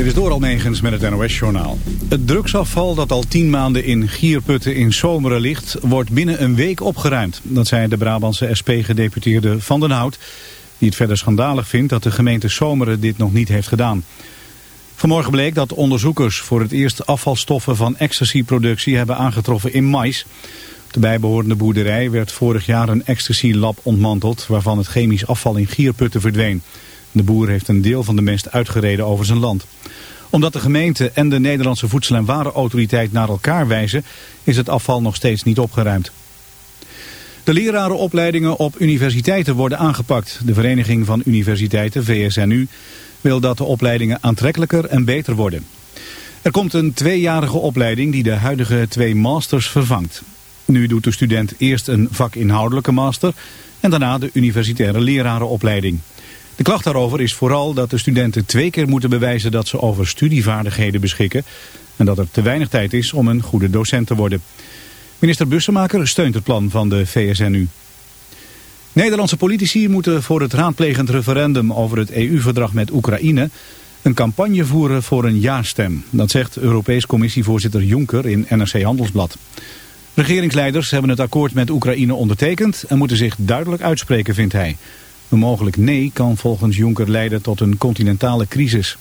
Dit is door Almegens met het NOS-journaal. Het drugsafval dat al tien maanden in Gierputten in Zomeren ligt... wordt binnen een week opgeruimd. Dat zei de Brabantse SP-gedeputeerde Van den Hout... die het verder schandalig vindt dat de gemeente Zomeren dit nog niet heeft gedaan. Vanmorgen bleek dat onderzoekers voor het eerst afvalstoffen van ecstasy-productie... hebben aangetroffen in mais. Op de bijbehorende boerderij werd vorig jaar een ecstasy-lab ontmanteld... waarvan het chemisch afval in Gierputten verdween... De boer heeft een deel van de mest uitgereden over zijn land. Omdat de gemeente en de Nederlandse Voedsel- en Warenautoriteit naar elkaar wijzen, is het afval nog steeds niet opgeruimd. De lerarenopleidingen op universiteiten worden aangepakt. De Vereniging van Universiteiten, VSNU, wil dat de opleidingen aantrekkelijker en beter worden. Er komt een tweejarige opleiding die de huidige twee masters vervangt. Nu doet de student eerst een vakinhoudelijke master en daarna de universitaire lerarenopleiding. De klacht daarover is vooral dat de studenten twee keer moeten bewijzen dat ze over studievaardigheden beschikken en dat er te weinig tijd is om een goede docent te worden. Minister Bussemaker steunt het plan van de VSNU. Nederlandse politici moeten voor het raadplegend referendum over het EU-verdrag met Oekraïne een campagne voeren voor een ja-stem. Dat zegt Europees Commissievoorzitter Juncker in NRC Handelsblad. Regeringsleiders hebben het akkoord met Oekraïne ondertekend en moeten zich duidelijk uitspreken, vindt hij. Een mogelijk nee kan volgens Juncker leiden tot een continentale crisis.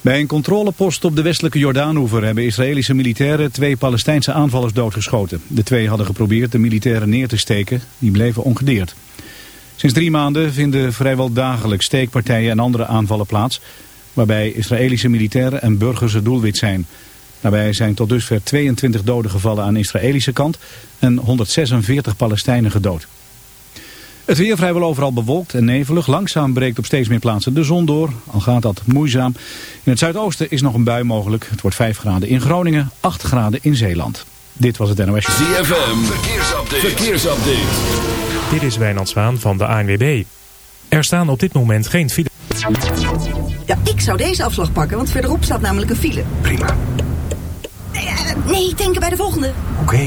Bij een controlepost op de westelijke Jordaanoever hebben Israëlische militairen twee Palestijnse aanvallers doodgeschoten. De twee hadden geprobeerd de militairen neer te steken, die bleven ongedeerd. Sinds drie maanden vinden vrijwel dagelijks steekpartijen en andere aanvallen plaats, waarbij Israëlische militairen en burgers het doelwit zijn. Daarbij zijn tot dusver 22 doden gevallen aan Israëlische kant en 146 Palestijnen gedood. Het weer vrijwel overal bewolkt en nevelig. Langzaam breekt op steeds meer plaatsen de zon door. Al gaat dat moeizaam. In het zuidoosten is nog een bui mogelijk. Het wordt 5 graden in Groningen, 8 graden in Zeeland. Dit was het NOS. ZFM, verkeersupdate. verkeersupdate. Dit is Wijnand Zwaan van de ANWB. Er staan op dit moment geen file. Ja, ik zou deze afslag pakken, want verderop staat namelijk een file. Prima. Nee, eh, nee denken bij de volgende. Oké.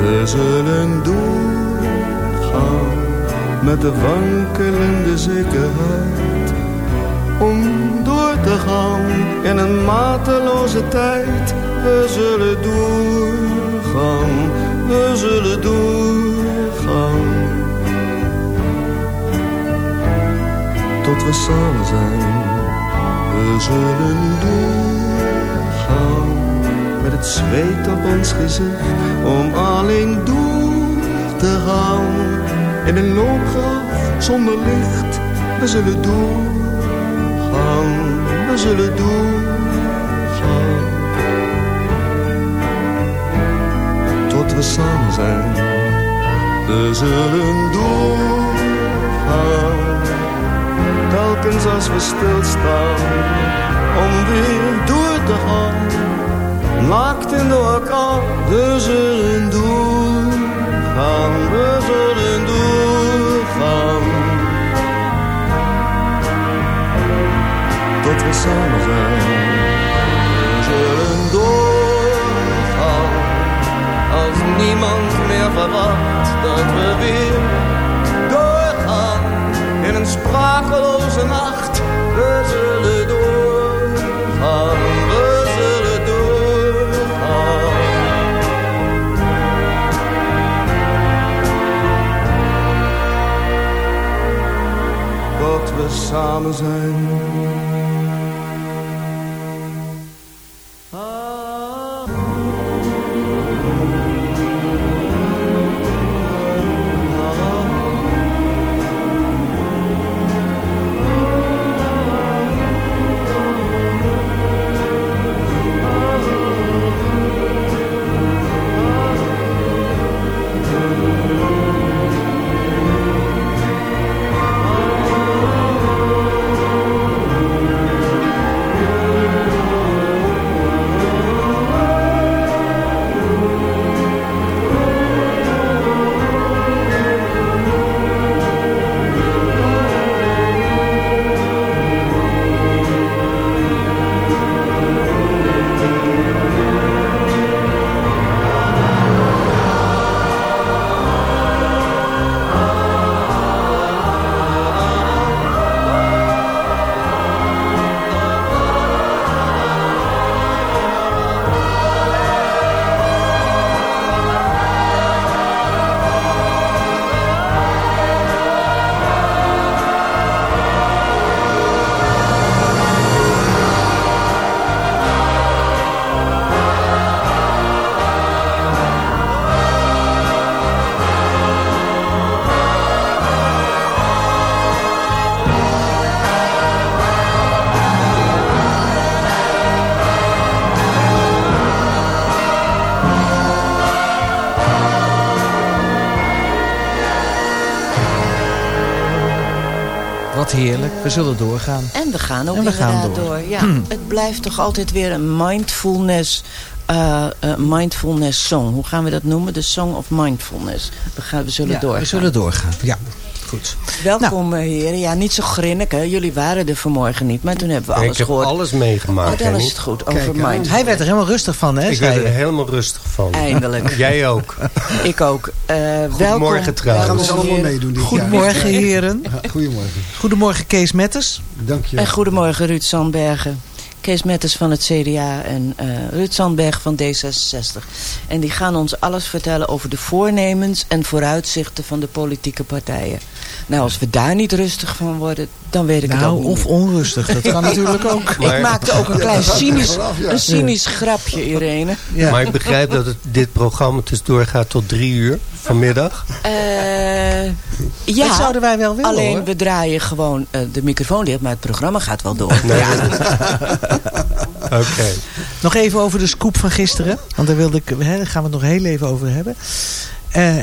We zullen doorgaan met de wankelende zekerheid om door te gaan in een mateloze tijd. We zullen doorgaan, we zullen doorgaan. Tot we samen zijn, we zullen doorgaan het zweet op ons gezicht om alleen door te gaan. In een loopgraaf zonder licht, we zullen doorgaan, we zullen doorgaan. Tot we samen zijn, we zullen doorgaan. Telkens als we stilstaan, om weer door te gaan in de elkaar. We zullen doorgaan, we zullen doorgaan. Tot we samen samen zijn. We zullen doorgaan. En we gaan ook En we gaan door. door. Ja, Het blijft toch altijd weer een mindfulness, eh, eh, mindfulness song. Hoe gaan we dat noemen? De song of mindfulness. We, gaan, we zullen Ja, doorgaan. we zullen doorgaan. Ja, goed. Welkom eh, heren. Ja, niet zo grinnik hè. Jullie waren er vanmorgen niet. Maar toen hebben we alles ik heb gehoord. alles meegemaakt. Oh, dan Henny. is het goed. Over mindfulness. Hij werd er helemaal rustig van, hè? Ik zei werd er helemaal rustig van. Eindelijk. Jij ook. Ik ook. Eh welkom. Goedemorgen trouwens. Gaan we heren. meedoen dit Goedemorgen, heren. Goedemorgen. Goedemorgen, Kees Metters. Dank je. En goedemorgen Ruud Sandbergen. Kees Metters van het CDA en eh Ruud Sandberg van D66. En die gaan ons alles vertellen over de voornemens en vooruitzichten van de politieke partijen. Nou, als we daar niet rustig van worden, dan weet ik het ook Nou, niet of onrustig. Dat kan natuurlijk ook. Ik maakte ook een klein cynisch, een cynisch grapje, Irene. Ja. Maar ik begrijp dat het, dit programma dus doorgaat tot drie uur vanmiddag. Eh, ja, Dat zouden wij wel willen, alleen hoor. we draaien gewoon eh, de microfoon dicht, maar het programma gaat wel door. Nee, Ja. Oké. Nog even over de scoop van gisteren. Want daar, wilde ik, hè, daar gaan we het nog heel even over hebben. Eh,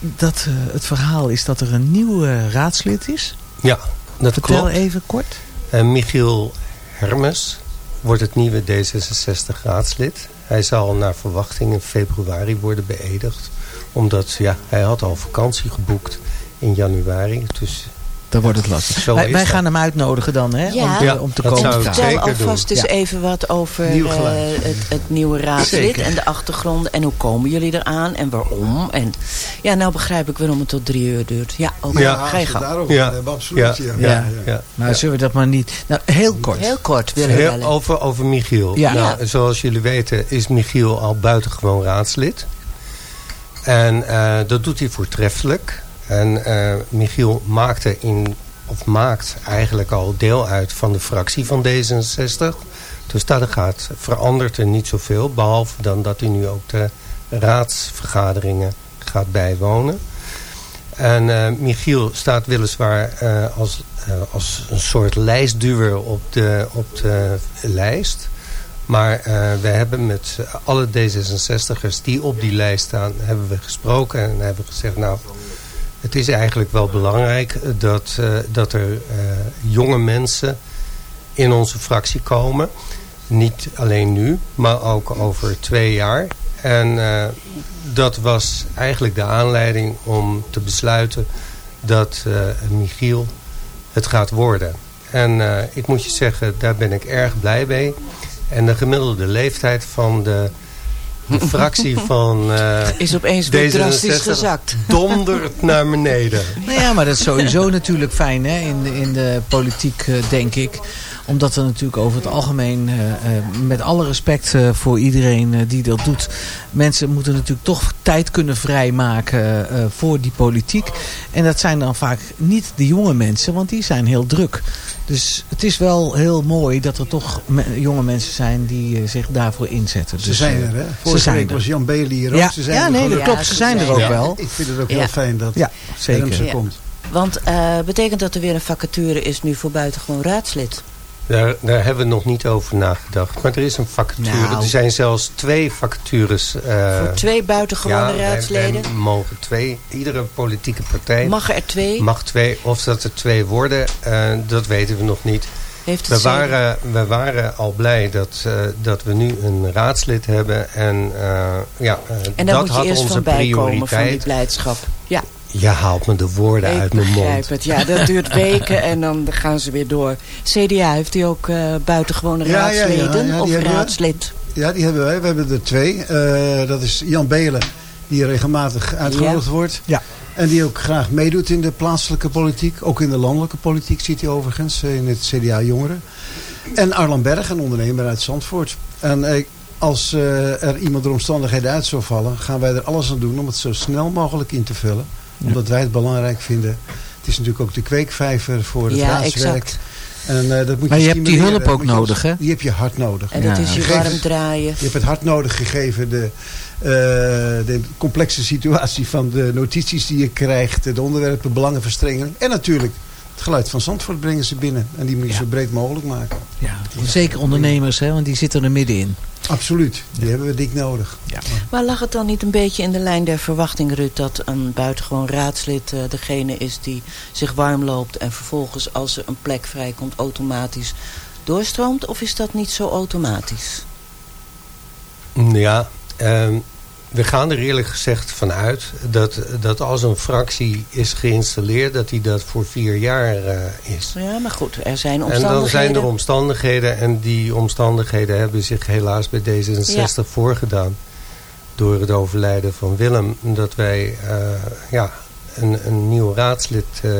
dat, eh, het verhaal is dat er een nieuw eh, raadslid is. Ja, dat Vertel klopt. even kort. Michiel Hermes wordt het nieuwe D66 raadslid. Hij zal naar verwachting in februari worden beëdigd. Omdat ja, hij had al vakantie geboekt in januari. Dus Dan wordt het lastig. Zo Wij, wij gaan hem uitnodigen dan, hè? Ja. om, Ja, om te komen. zou ik Vertel alvast eens Ja. even wat over Nieuw eh, het, het nieuwe raadslid en de achtergronden. En hoe komen jullie eraan en waarom? En ja, nou begrijp ik waarom het tot drie uur duurt. Ja, oké, Ja. ga je daarover Ja. hebben, absoluut. Ja. ja, ja, ja. Maar zullen we dat maar niet... Nou, heel kort. Heel kort willen we wel. over, over Michiel. Ja. Nou, zoals jullie weten is Michiel al buitengewoon raadslid. En eh, dat doet hij voortreffelijk. En eh, Michiel maakte in of maakt eigenlijk al deel uit van de fractie van D66. Dus daar gaat, verandert er niet zoveel. Behalve dan dat hij nu ook de raadsvergaderingen gaat bijwonen. En eh, Michiel staat weliswaar eh, als, als een soort lijstduwer op de, op de lijst. Maar we hebben met alle D66'ers die op die lijst staan, hebben we gesproken. En hebben gezegd, nou, het is eigenlijk wel belangrijk dat, eh, dat er eh, jonge mensen in onze fractie komen. Niet alleen nu, maar ook over twee jaar. En eh, dat was eigenlijk de aanleiding om te besluiten dat Michiel het gaat worden. En ik moet je zeggen, daar ben ik erg blij mee. En de gemiddelde leeftijd van de, de fractie van eh, Is opeens weer D66 drastisch gezakt. dondert naar beneden. Nou ja, maar dat is sowieso natuurlijk fijn hè, in, de, in de politiek, eh, denk ik. Omdat er natuurlijk over het algemeen, eh, eh, met alle respect eh, voor iedereen eh, die dat doet... mensen moeten natuurlijk toch tijd kunnen vrijmaken eh, voor die politiek. En dat zijn dan vaak niet de jonge mensen, want die zijn heel druk. Dus het is wel heel mooi dat er toch me- jonge mensen zijn die zich daarvoor inzetten. Ze Dus, zijn er, hè? Ze Vorige zijn week er. was Jan Bailey hier ook. Ja, Ze zijn ja nee, dat klopt. Ze zijn er ook Ja. wel. Ik vind het ook Ja. heel fijn dat Ja, zeker. Komt. Want eh betekent dat er weer een vacature is nu voor buitengewoon raadslid? Daar, daar hebben we nog niet over nagedacht. Maar er is een vacature. Nou. Er zijn zelfs twee vacatures. eh, voor twee buitengewone ja, raadsleden? Wij mogen twee. Iedere politieke partij Mag er twee? mag twee. Of dat er twee worden, eh, dat weten we nog niet. Heeft We waren, we waren al blij dat, eh, dat we nu een raadslid hebben. En, ja, En daar dat moet je had eerst onze bijkomen van die prioriteit. blijdschap. Ja, Je haalt me de woorden ik uit mijn begrijp mond. het. Ja, dat duurt weken en dan gaan ze weer door. CDA, heeft u ook eh buitengewone Ja, ja, ja, raadsleden ja, die of raadslid? Ja, die hebben wij. We hebben er twee. Eh, dat is Jan Belen, die regelmatig uitgenodigd wordt. Ja. En die ook graag meedoet in de plaatselijke politiek. Ook in de landelijke politiek zit hij overigens. eh, In het CDA Jongeren. En Arlan Berg, een ondernemer uit Zandvoort. En eh, als eh, er iemand door omstandigheden uit zou vallen... gaan wij er alles aan doen om het zo snel mogelijk in te vullen. Omdat wij het belangrijk vinden. Het is natuurlijk ook de kweekvijver voor het Ja, raadswerk. exact. En, eh, dat moet Maar je hebt die hulp ook nodig, hè? Die heb je hard nodig. En dat Ja. is je Gegeven- warm draaien. Je hebt het hard nodig gegeven de, eh, de complexe situatie van de notities die je krijgt, de onderwerpen, belangenverstrengeling. En natuurlijk het geluid van Zandvoort brengen ze binnen. En die moet je Ja. zo breed mogelijk maken. Ja, zeker ondernemers, hè, want die zitten er middenin. Absoluut, die hebben we dik nodig. Maar lag het dan niet een beetje in de lijn der verwachting, Ruud... dat een buitengewoon raadslid eh, degene is die zich warm loopt... en vervolgens als er een plek vrijkomt automatisch doorstroomt? Of is dat niet zo automatisch? Ja, ehm, we gaan er eerlijk gezegd vanuit dat, dat als een fractie is geïnstalleerd... dat die dat voor vier jaar eh, is. Ja, maar goed, er zijn En omstandigheden. dan zijn er omstandigheden en die omstandigheden hebben zich helaas bij D66 Ja. voorgedaan. Door het overlijden van Willem. Dat wij eh, ja, een, een nieuw raadslid... eh,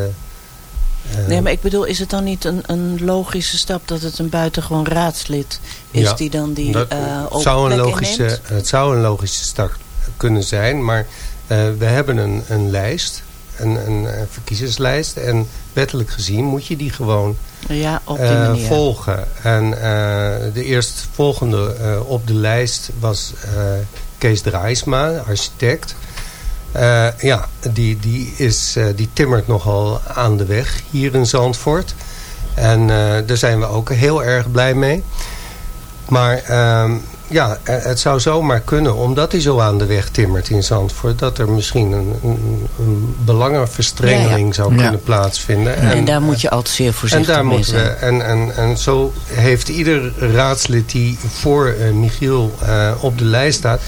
Nee, maar ik bedoel, is het dan niet een, een logische stap dat het een buitengewoon raadslid is Ja, die dan die dat eh het, zou een logische, inneemt? het zou een logische start kunnen zijn. Maar eh, we hebben een, een lijst. Een, een eh, verkiezerslijst. En wettelijk gezien moet je die gewoon Ja, op die eh, volgen. En eh, de eerstvolgende eh, op de lijst was eh, Kees Draaisma, architect. Eh, ja, die, die, is, eh, die timmert nogal aan de weg hier in Zandvoort. En eh, daar zijn we ook heel erg blij mee. Maar ehm, ja, het zou zomaar kunnen, omdat hij zo aan de weg timmert in Zandvoort... dat er misschien een, een, een belangenverstrengeling Ja, ja. zou Ja. kunnen plaatsvinden. En, daar moet je altijd zeer voorzichtig En daar mee moeten we. zijn. En, en, en zo heeft ieder raadslid die voor eh, Michiel eh, op de lijst staat,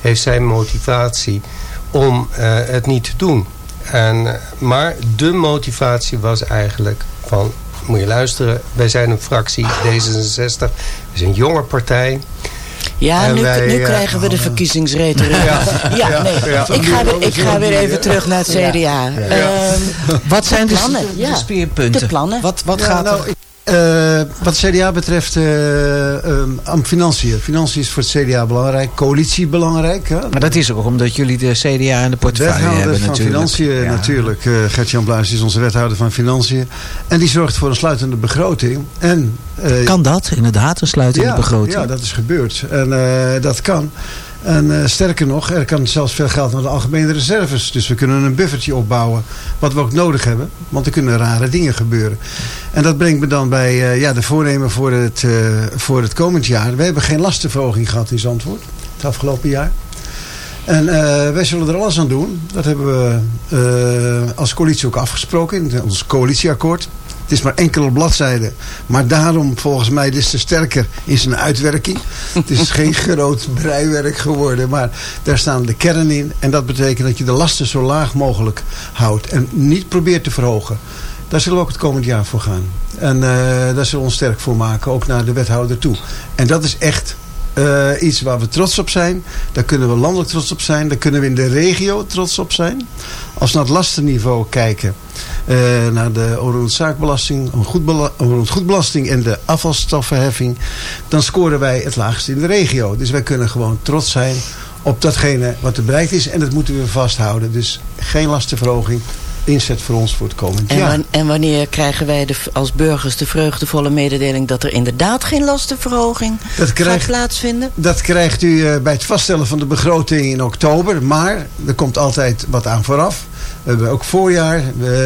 heeft zijn motivatie om eh, het niet te doen. En, eh, maar de motivatie was eigenlijk van, moet je luisteren, wij zijn een fractie D66, we zijn een jonge partij. Ja, En nu, wij, nu eh, krijgen we de verkiezingsretoriek. Ja. Ja, Ja. nee. Ja. Ik, ga weer, ik ga weer even terug naar het CDA. Ehm, Wat zijn de, plannen? de speerpunten? De plannen. Wat, wat Ja, gaat nou, er? ik- eh, wat CDA betreft, aan financiën. Financiën is voor het CDA belangrijk. Coalitie belangrijk. Hè? Maar dat is ook omdat jullie de CDA en de portefeuille Wethouder hebben van natuurlijk. Financiën Ja. natuurlijk. eh Gert-Jan Bluis is onze wethouder van Financiën. En die zorgt voor een sluitende begroting. En, Kan dat inderdaad, een sluitende ja, begroting? Ja, dat is gebeurd. En dat kan. En eh, sterker nog, er kan zelfs veel geld naar de algemene reserves. Dus we kunnen een buffertje opbouwen. Wat we ook nodig hebben. Want er kunnen rare dingen gebeuren. En dat brengt me dan bij eh, ja, de voornemen voor het, eh, voor het komend jaar. We hebben geen lastenverhoging gehad in Zandvoort. Het afgelopen jaar. En wij zullen er alles aan doen. Dat hebben we als coalitie ook afgesproken in ons coalitieakkoord. Het is maar enkele bladzijden. Maar daarom volgens mij des te sterker in zijn uitwerking. Het is geen groot breiwerk geworden. Maar daar staan de kern in. En dat betekent dat je de lasten zo laag mogelijk houdt. En niet probeert te verhogen. Daar zullen we ook het komend jaar voor gaan. En eh, daar zullen we ons sterk voor maken. Ook naar de wethouder toe. En dat is echt eh, iets waar we trots op zijn. Daar kunnen we landelijk trots op zijn. Daar kunnen we in de regio trots op zijn. Als we naar het lastenniveau kijken. Eh, naar de onroerend zaakbelasting, onroerend onroerend goedbelasting en de afvalstoffenheffing. Dan scoren wij het laagst in de regio. Dus wij kunnen gewoon trots zijn op datgene wat er bereikt is. En dat moeten we vasthouden. Dus geen lastenverhoging. Inzet voor ons voor het komend En, jaar. wan- en wanneer krijgen wij de, als burgers de vreugdevolle mededeling... dat er inderdaad geen lastenverhoging Dat krijgt- gaat plaatsvinden? Dat krijgt u eh, bij het vaststellen van de begroting in oktober. Maar er komt altijd wat aan vooraf. We hebben ook voorjaar.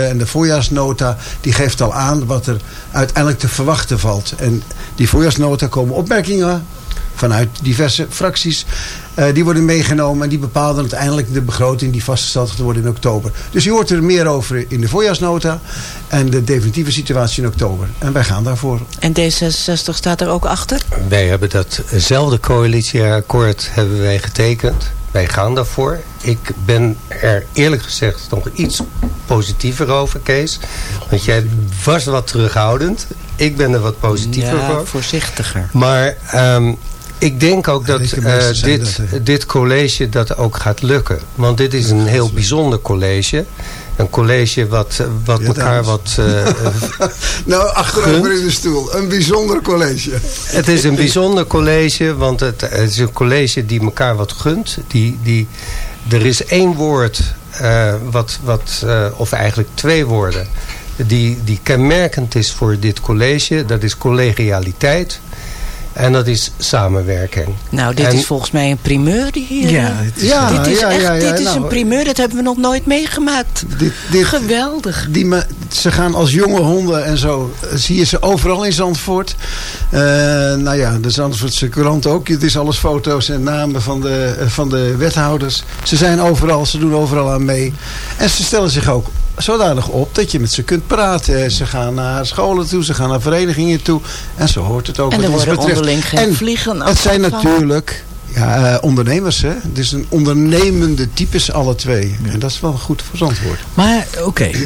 en de voorjaarsnota die geeft al aan wat er uiteindelijk te verwachten valt. En die voorjaarsnota komen opmerkingen vanuit diverse fracties. eh, die worden meegenomen en die bepalen uiteindelijk de begroting die vastgesteld gaat worden in oktober. Dus u hoort er meer over in de voorjaarsnota en de definitieve situatie in oktober. En wij gaan daarvoor. En D66 staat er ook achter? Wij hebben datzelfde coalitieakkoord hebben wij getekend. Wij gaan daarvoor. Ik ben er eerlijk gezegd nog iets positiever over, Kees. Want jij was wat terughoudend. Ik ben er wat positiever Ja, voor. voorzichtiger. Maar ehm, ik denk ook dat eh, dit, dit college dat ook gaat lukken. Want dit is een heel bijzonder college. Een college wat, wat Ja, elkaar wat... eh, eh, Nou, achterover Gunt. in de stoel. Een bijzonder college. Het is een bijzonder college, want het, het is een college die elkaar wat gunt. Die, die, er is één woord, eh, wat, wat, eh, of eigenlijk twee woorden, die, die kenmerkend is voor dit college. Dat is collegialiteit en dat is samenwerking. Nou, dit En- is volgens mij een primeur die hier... Ja, het is- Ja, dit is ja, echt ja, ja, dit is nou, een primeur, dat hebben we nog nooit meegemaakt. Dit, dit, Geweldig. die me, ze gaan als jonge honden en zo. eh, Zie je ze overal in Zandvoort. Eh, nou ja, de Zandvoortse krant ook. Het is alles foto's en namen van de, eh, van de wethouders. Ze zijn overal, ze doen overal aan mee. En ze stellen zich ook zodanig op dat je met ze kunt praten. Ze gaan naar scholen toe, ze gaan naar verenigingen toe. En zo hoort het ook En er worden betreft. onderling geen En vliegen Het zijn natuurlijk ja, eh, ondernemers. Hè? Het is een ondernemende types alle twee. En dat is wel goed voor Zandvoort. Maar oké, eh,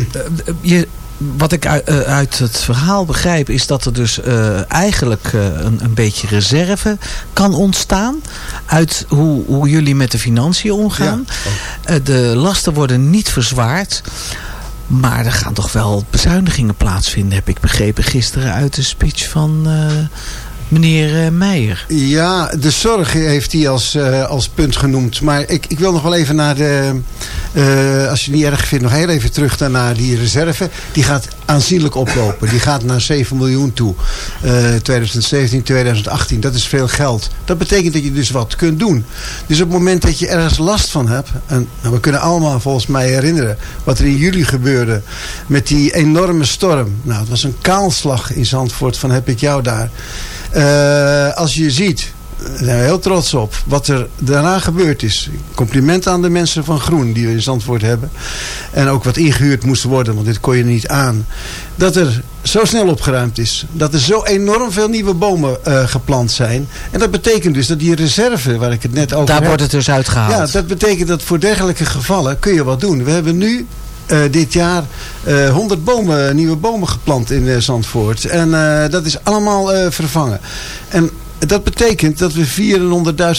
je wat ik uit, eh, uit het verhaal begrijp is dat er dus eh, eigenlijk een, een beetje reserve kan ontstaan. Uit hoe, hoe jullie met de financiën omgaan. Eh, de lasten worden niet verzwaard. Maar er gaan toch wel bezuinigingen plaatsvinden, heb ik begrepen gisteren uit de speech van eh, meneer eh, Meijer. Ja, de zorg heeft hij als, eh, als punt genoemd. Maar ik, ik wil nog wel even naar de... eh, als je het niet erg vindt, nog heel even terug naar die reserve. Die gaat aanzienlijk oplopen. Die gaat naar 7 miljoen toe. Eh 2017, 2018. Dat is veel geld. Dat betekent dat je dus wat kunt doen. Dus op het moment dat je ergens last van hebt... En nou, we kunnen allemaal volgens mij herinneren... wat er in juli gebeurde met die enorme storm. Nou, het was een kaalslag in Zandvoort van heb ik jou daar. Eh, als je ziet, daar zijn we heel trots op, wat er daarna gebeurd is. Compliment aan de mensen van Groen die we in Zandvoort hebben. En ook wat ingehuurd moest worden, want dit kon je niet aan. Dat er zo snel opgeruimd is. Dat er zo enorm veel nieuwe bomen eh, geplant zijn. En dat betekent dus dat die reserve, waar ik het net over Daar heb... wordt het dus uitgehaald. Ja, dat betekent dat voor dergelijke gevallen kun je wat doen. We hebben nu eh, dit jaar eh 100 bomen, nieuwe bomen geplant in eh, Zandvoort. En dat is allemaal vervangen. En dat betekent dat we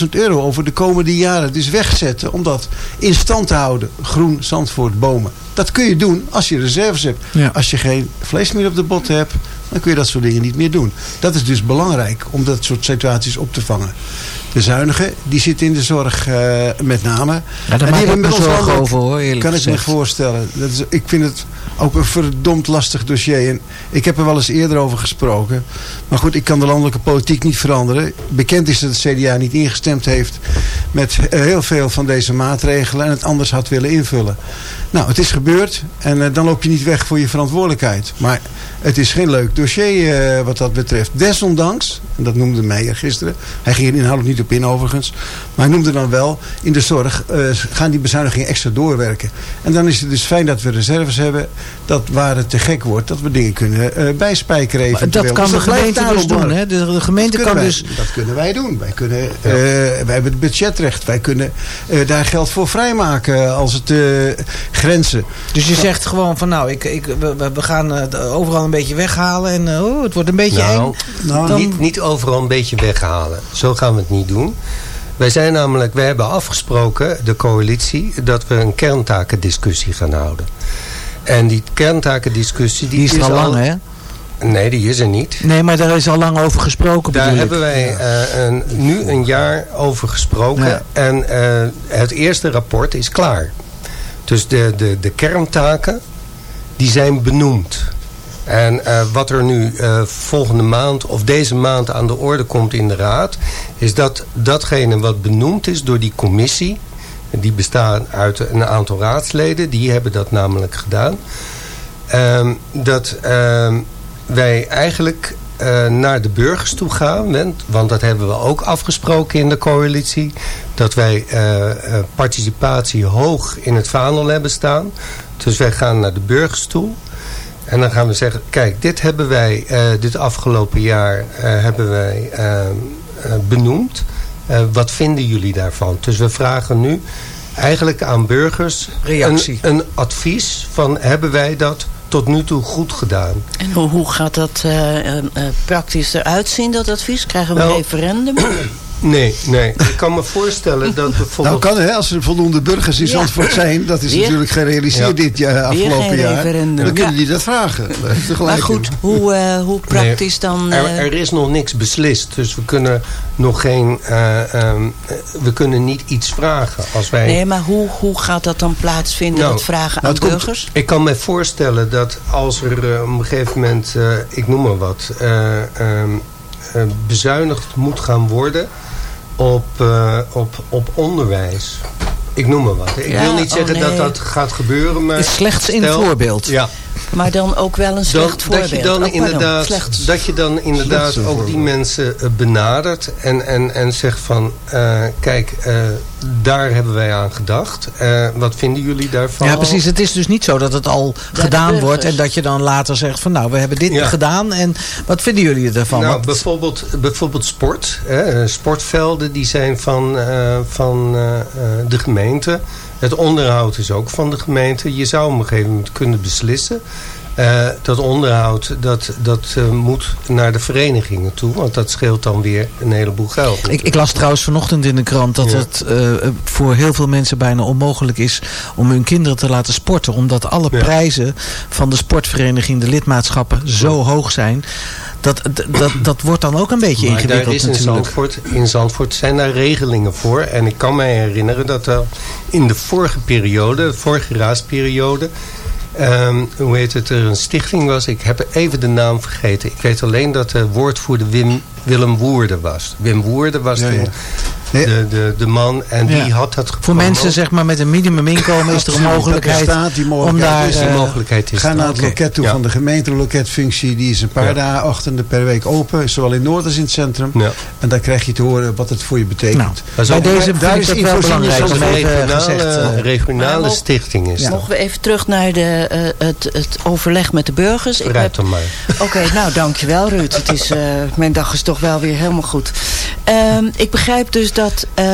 400.000 euro over de komende jaren dus wegzetten om dat in stand te houden. Groen Zandvoort bomen. Dat kun je doen als je reserves hebt. Ja. Als je geen vlees meer op de bot hebt, dan kun je dat soort dingen niet meer doen. Dat is dus belangrijk om dat soort situaties op te vangen. De zuinigen, die zitten in de zorg eh, met name. Ja, daar En die maak ik hebben me zorgen over hoor, eerlijk Kan ik me gezegd. voorstellen. Dat is, ik vind het ook een verdomd lastig dossier. En ik heb er wel eens eerder over gesproken. Maar goed, ik kan de landelijke politiek niet veranderen. Bekend is dat het CDA niet ingestemd heeft met eh, heel veel van deze maatregelen. En het anders had willen invullen. Nou, het is gebeurd. En eh, dan loop je niet weg voor je verantwoordelijkheid. Maar het is geen leuk dossier eh, wat dat betreft. Desondanks, en dat noemde Meijer gisteren. Hij ging er inhoudelijk niet op in overigens. Maar hij noemde dan wel, in de zorg eh, gaan die bezuinigingen extra doorwerken. En dan is het dus fijn dat we reserves hebben. Dat waar het te gek wordt, dat we dingen kunnen eh, bijspijkeren Maar eventueel. dat kan Dus de gemeente dus doen. Hè? De, de gemeente Dat kan kunnen dus... wij- Dat kunnen wij doen. Wij, kunnen, wij hebben het budgetrecht. Wij kunnen daar geld voor vrijmaken als het grenzen. Dus je zegt gewoon van nou, ik, ik, we, we- gaan overal een beetje weghalen en oh, het wordt een beetje Nou, eng. Dan- niet, niet overal een beetje weghalen. Zo gaan we het niet doen. Wij zijn namelijk, wij hebben afgesproken, de coalitie, dat we een kerntakendiscussie gaan houden. En die kerntakendiscussie... Die, Die is er al lang, hè? Nee, die is er niet. Nee, maar daar is al lang over gesproken Daar hebben wij eh, een, nu een jaar over gesproken. Ja. En eh, het eerste rapport is klaar. Dus de, de, de kerntaken, die zijn benoemd. En eh, wat er nu eh, volgende maand of deze maand aan de orde komt in de raad... is dat datgene wat benoemd is door die commissie... die bestaat uit een aantal raadsleden, die hebben dat namelijk gedaan... Ehm, dat ehm, wij eigenlijk eh, naar de burgers toe gaan. Want, dat hebben we ook afgesproken in de coalitie. Dat wij participatie hoog in het vaandel hebben staan. Dus wij gaan naar de burgers toe. En dan gaan we zeggen, kijk, dit hebben wij eh, dit afgelopen jaar eh, hebben wij eh, eh, benoemd. Eh, wat vinden jullie daarvan? Dus we vragen nu eigenlijk aan burgers Reactie. Een, een advies van hebben wij dat tot nu toe goed gedaan? En hoe, hoe gaat dat eh, eh, eh, praktisch eruit zien, dat advies? Krijgen we een Nou, referendum? Nee, nee. Ik kan me voorstellen dat bijvoorbeeld... Nou kan hè, als er voldoende burgers in Ja. Zandvoort zijn. Dat is Weer- natuurlijk gerealiseerd Ja. dit jaar, afgelopen jaar. referendum. Dan kunnen Ja. die dat vragen. Maar goed, hoe, eh, hoe praktisch dan... Er, eh, er is nog niks beslist, dus we kunnen nog geen... eh, ehm, eh, we kunnen niet iets vragen als wij... Nee, maar hoe, hoe gaat dat dan plaatsvinden, Nou, dat vragen nou, aan komt- burgers? ik kan me voorstellen dat als er op een gegeven moment, eh, ik noem maar wat, eh, ehm, eh, bezuinigd moet gaan worden op, eh, op, op onderwijs. Ik noem maar wat. Ik Ja, wil niet oh, zeggen dat nee. dat gaat gebeuren, maar... Is slechts in stel- voorbeeld. Ja, Maar dan ook wel een slecht voorbeeld. dat je dan Oh, inderdaad, slecht. dat je dan inderdaad ook die mensen eh, benadert en, en, en zegt van, eh, kijk, eh, daar hebben wij aan gedacht. Eh, wat vinden jullie daarvan? Ja, precies. Het is dus niet zo dat het al gedaan wordt en dat je dan later zegt van nou, we hebben dit Ja. gedaan en wat vinden jullie ervan? Nou, bijvoorbeeld, bijvoorbeeld sport. Hè, sportvelden die zijn van, eh, van de gemeente. Het onderhoud is ook van de gemeente. Je zou op een gegeven moment kunnen beslissen. Eh, dat onderhoud dat, dat eh, moet naar de verenigingen toe. Want dat scheelt dan weer een heleboel geld. Ik, ik las trouwens vanochtend in de krant dat Ja. het eh, voor heel veel mensen bijna onmogelijk is om hun kinderen te laten sporten. Omdat alle Ja. prijzen van de sportvereniging, de lidmaatschappen, zo hoog zijn. Dat, dat, dat, wordt dan ook een beetje Maar daar ingewikkeld is in natuurlijk. Zandvoort, in Zandvoort zijn daar regelingen voor. En ik kan mij herinneren dat er in de vorige periode, de vorige raadsperiode... ehm, hoe heet het, er een stichting was. Ik heb even de naam vergeten. Ik weet alleen dat de woordvoerder Wim, Willem Woerden was. Wim Woerden was ja. De, de, de man en die Ja. had dat Voor mensen zeg maar, met een minimuminkomen is er een Dat mogelijkheid bestaat, die om daar... is. Die eh, mogelijkheid is Ga naar het loket toe Ja. van de gemeente. De loketfunctie die is een paar Ja. dagen ochtenden per week open. Zowel in Noord als in het centrum. Ja. En daar krijg je te horen wat het voor je betekent. Nou, Dat bij deze daar is het wel belangrijk Dat is om een even regionale, gezegd... eh, regionale Maar stichting is dat. Mogen we even terug naar de, eh, het, het overleg met de burgers? Heb- dan maar. Oké, nou dankjewel Ruud. Het is, eh, mijn dag is toch wel weer helemaal goed. Ehm, ik begrijp dus dat eh,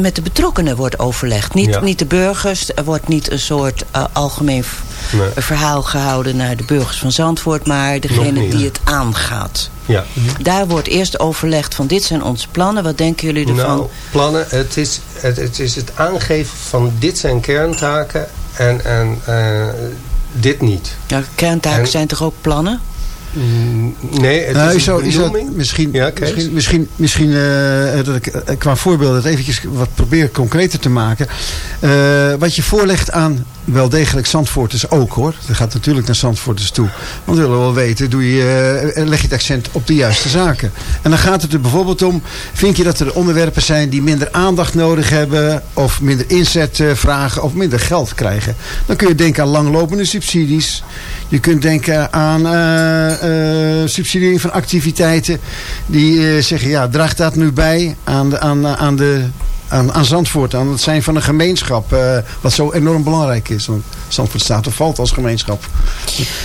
met de betrokkenen wordt overlegd. Niet, Ja. niet de burgers. Er wordt niet een soort eh, algemeen Nee. verhaal gehouden naar de burgers van Zandvoort. Maar degene niet. die het aangaat. Ja. Daar wordt eerst overlegd van dit zijn onze plannen. Wat denken jullie ervan? Nou, plannen. Het is het, het is het aangeven van dit zijn kerntaken en, en eh, dit niet. ja, kerntaken en- zijn toch ook plannen? Nee, het Nou, is een benoeming. misschien, Ja, misschien, misschien, misschien eh, dat ik eh, qua voorbeeld het eventjes wat probeer concreter te maken. Eh, wat je voorlegt aan wel degelijk Zandvoorters ook hoor. Dat gaat natuurlijk naar Zandvoorters toe. Want we willen wel weten, doe je, eh, leg je het accent op de juiste zaken. En dan gaat het er bijvoorbeeld om, vind je dat er onderwerpen zijn die minder aandacht nodig hebben. Of minder inzet eh, vragen of minder geld krijgen. Dan kun je denken aan langlopende subsidies. Je kunt denken aan eh, subsidiering van activiteiten die zeggen, ja, draagt dat nu bij aan de, aan, aan de aan, aan Zandvoort, aan het zijn van een gemeenschap, eh, wat zo enorm belangrijk is. Want Zandvoort staat of valt als gemeenschap.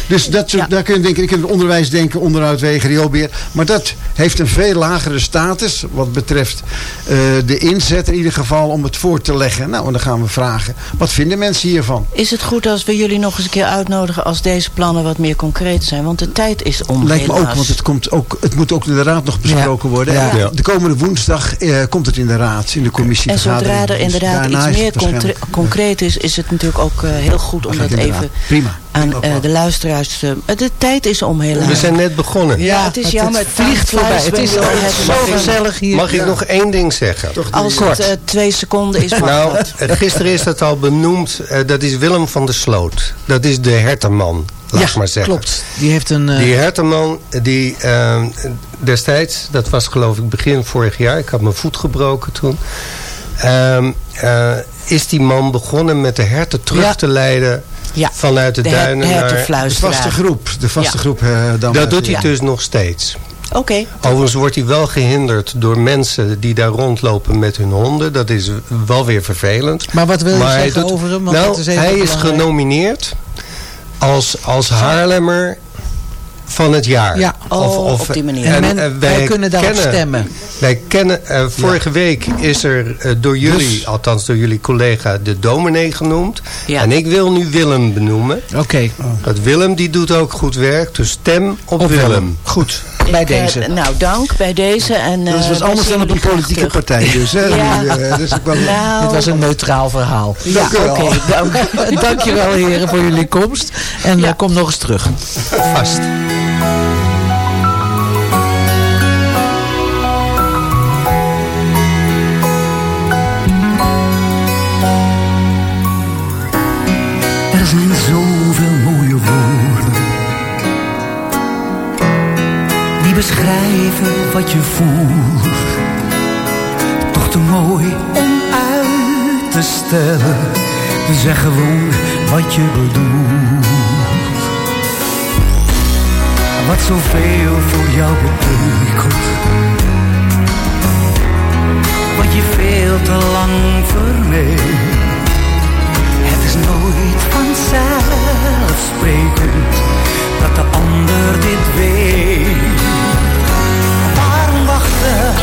Dus dat, soort- daar kun je denken, je kunt het onderwijs denken, onderhoudwegen, rioolbeheer. Maar dat heeft een veel lagere status wat betreft eh, de inzet in ieder geval om het voor te leggen. Nou, en dan gaan we vragen, wat vinden mensen hiervan? Is het goed als we jullie nog eens een keer uitnodigen als deze plannen wat meer concreet zijn? Want de tijd is om. Lijkt me ook, want het, komt ook, het moet ook in de raad nog besproken worden. Ja. En Ja. De komende woensdag eh, komt het in de raad, in de commissie. En zodra er inderdaad iets meer concre- concreet is, is het natuurlijk ook eh, heel goed om dat het even. Prima. aan eh, de luisteraars te... eh, de tijd is om helaas. We zijn net begonnen. Ja, het is jammer. vliegt voorbij. Het is zo gezellig hier. Mag ik Ja. nog één ding zeggen? Als het eh, twee seconden is, mag Nou, het. gisteren is dat al benoemd. eh, dat is Willem van der Sloot. Dat is de herterman, laat ik maar zeggen. Klopt. Die heeft een... Die herterman, die destijds, dat was geloof ik begin vorig jaar. Ik had mijn voet gebroken toen. Ehm, eh, is die man begonnen met de herten terug Ja. te leiden Ja. vanuit de, De her- duinen naar... De vaste groep, de vaste Ja. groep. eh, dan Dat doet hij Ja. dus nog steeds. Oké. Overigens wordt hij wel gehinderd door mensen die daar rondlopen met hun honden. Dat is wel weer vervelend. Maar wat wil je zeggen doet- over hem? Want nou, is hij is genomineerd als, als Haarlemmer van het jaar. Ja. Oh, op die manier. En men- wij kunnen daarop stemmen. Wij kennen, eh, vorige week is er eh, door jullie, Dus- althans door jullie collega, de dominee genoemd. Ja. En ik wil nu Willem benoemen. Oké. Want Willem die doet ook goed werk, dus stem op, Op Willem. Willem. Goed. Bij Ik, eh, deze. nou, dank bij deze. En, Dat wij anders dan op een jullie politieke terug. partij. Dus, hè, Ja. Eh, dus ik wel, Nou, Dit was een neutraal verhaal. Ja, Dank u wel. oké, dank. Dankjewel heren voor jullie komst. En eh, kom nog eens terug. Vast. Er zijn zoveel mooie woorden die beschrijven wat je voelt. Toch te mooi om uit te stellen. Dus zeg gewoon wat je bedoelt. Wat zoveel voor jou betekent. Wat je veel te lang vermeed. Het is nooit vanzelfsprekend dat de ander dit weet. Waarom wachten?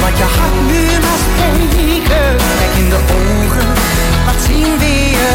Laat je hart nu maar spreken. Kijk in de ogen, laat zien wie je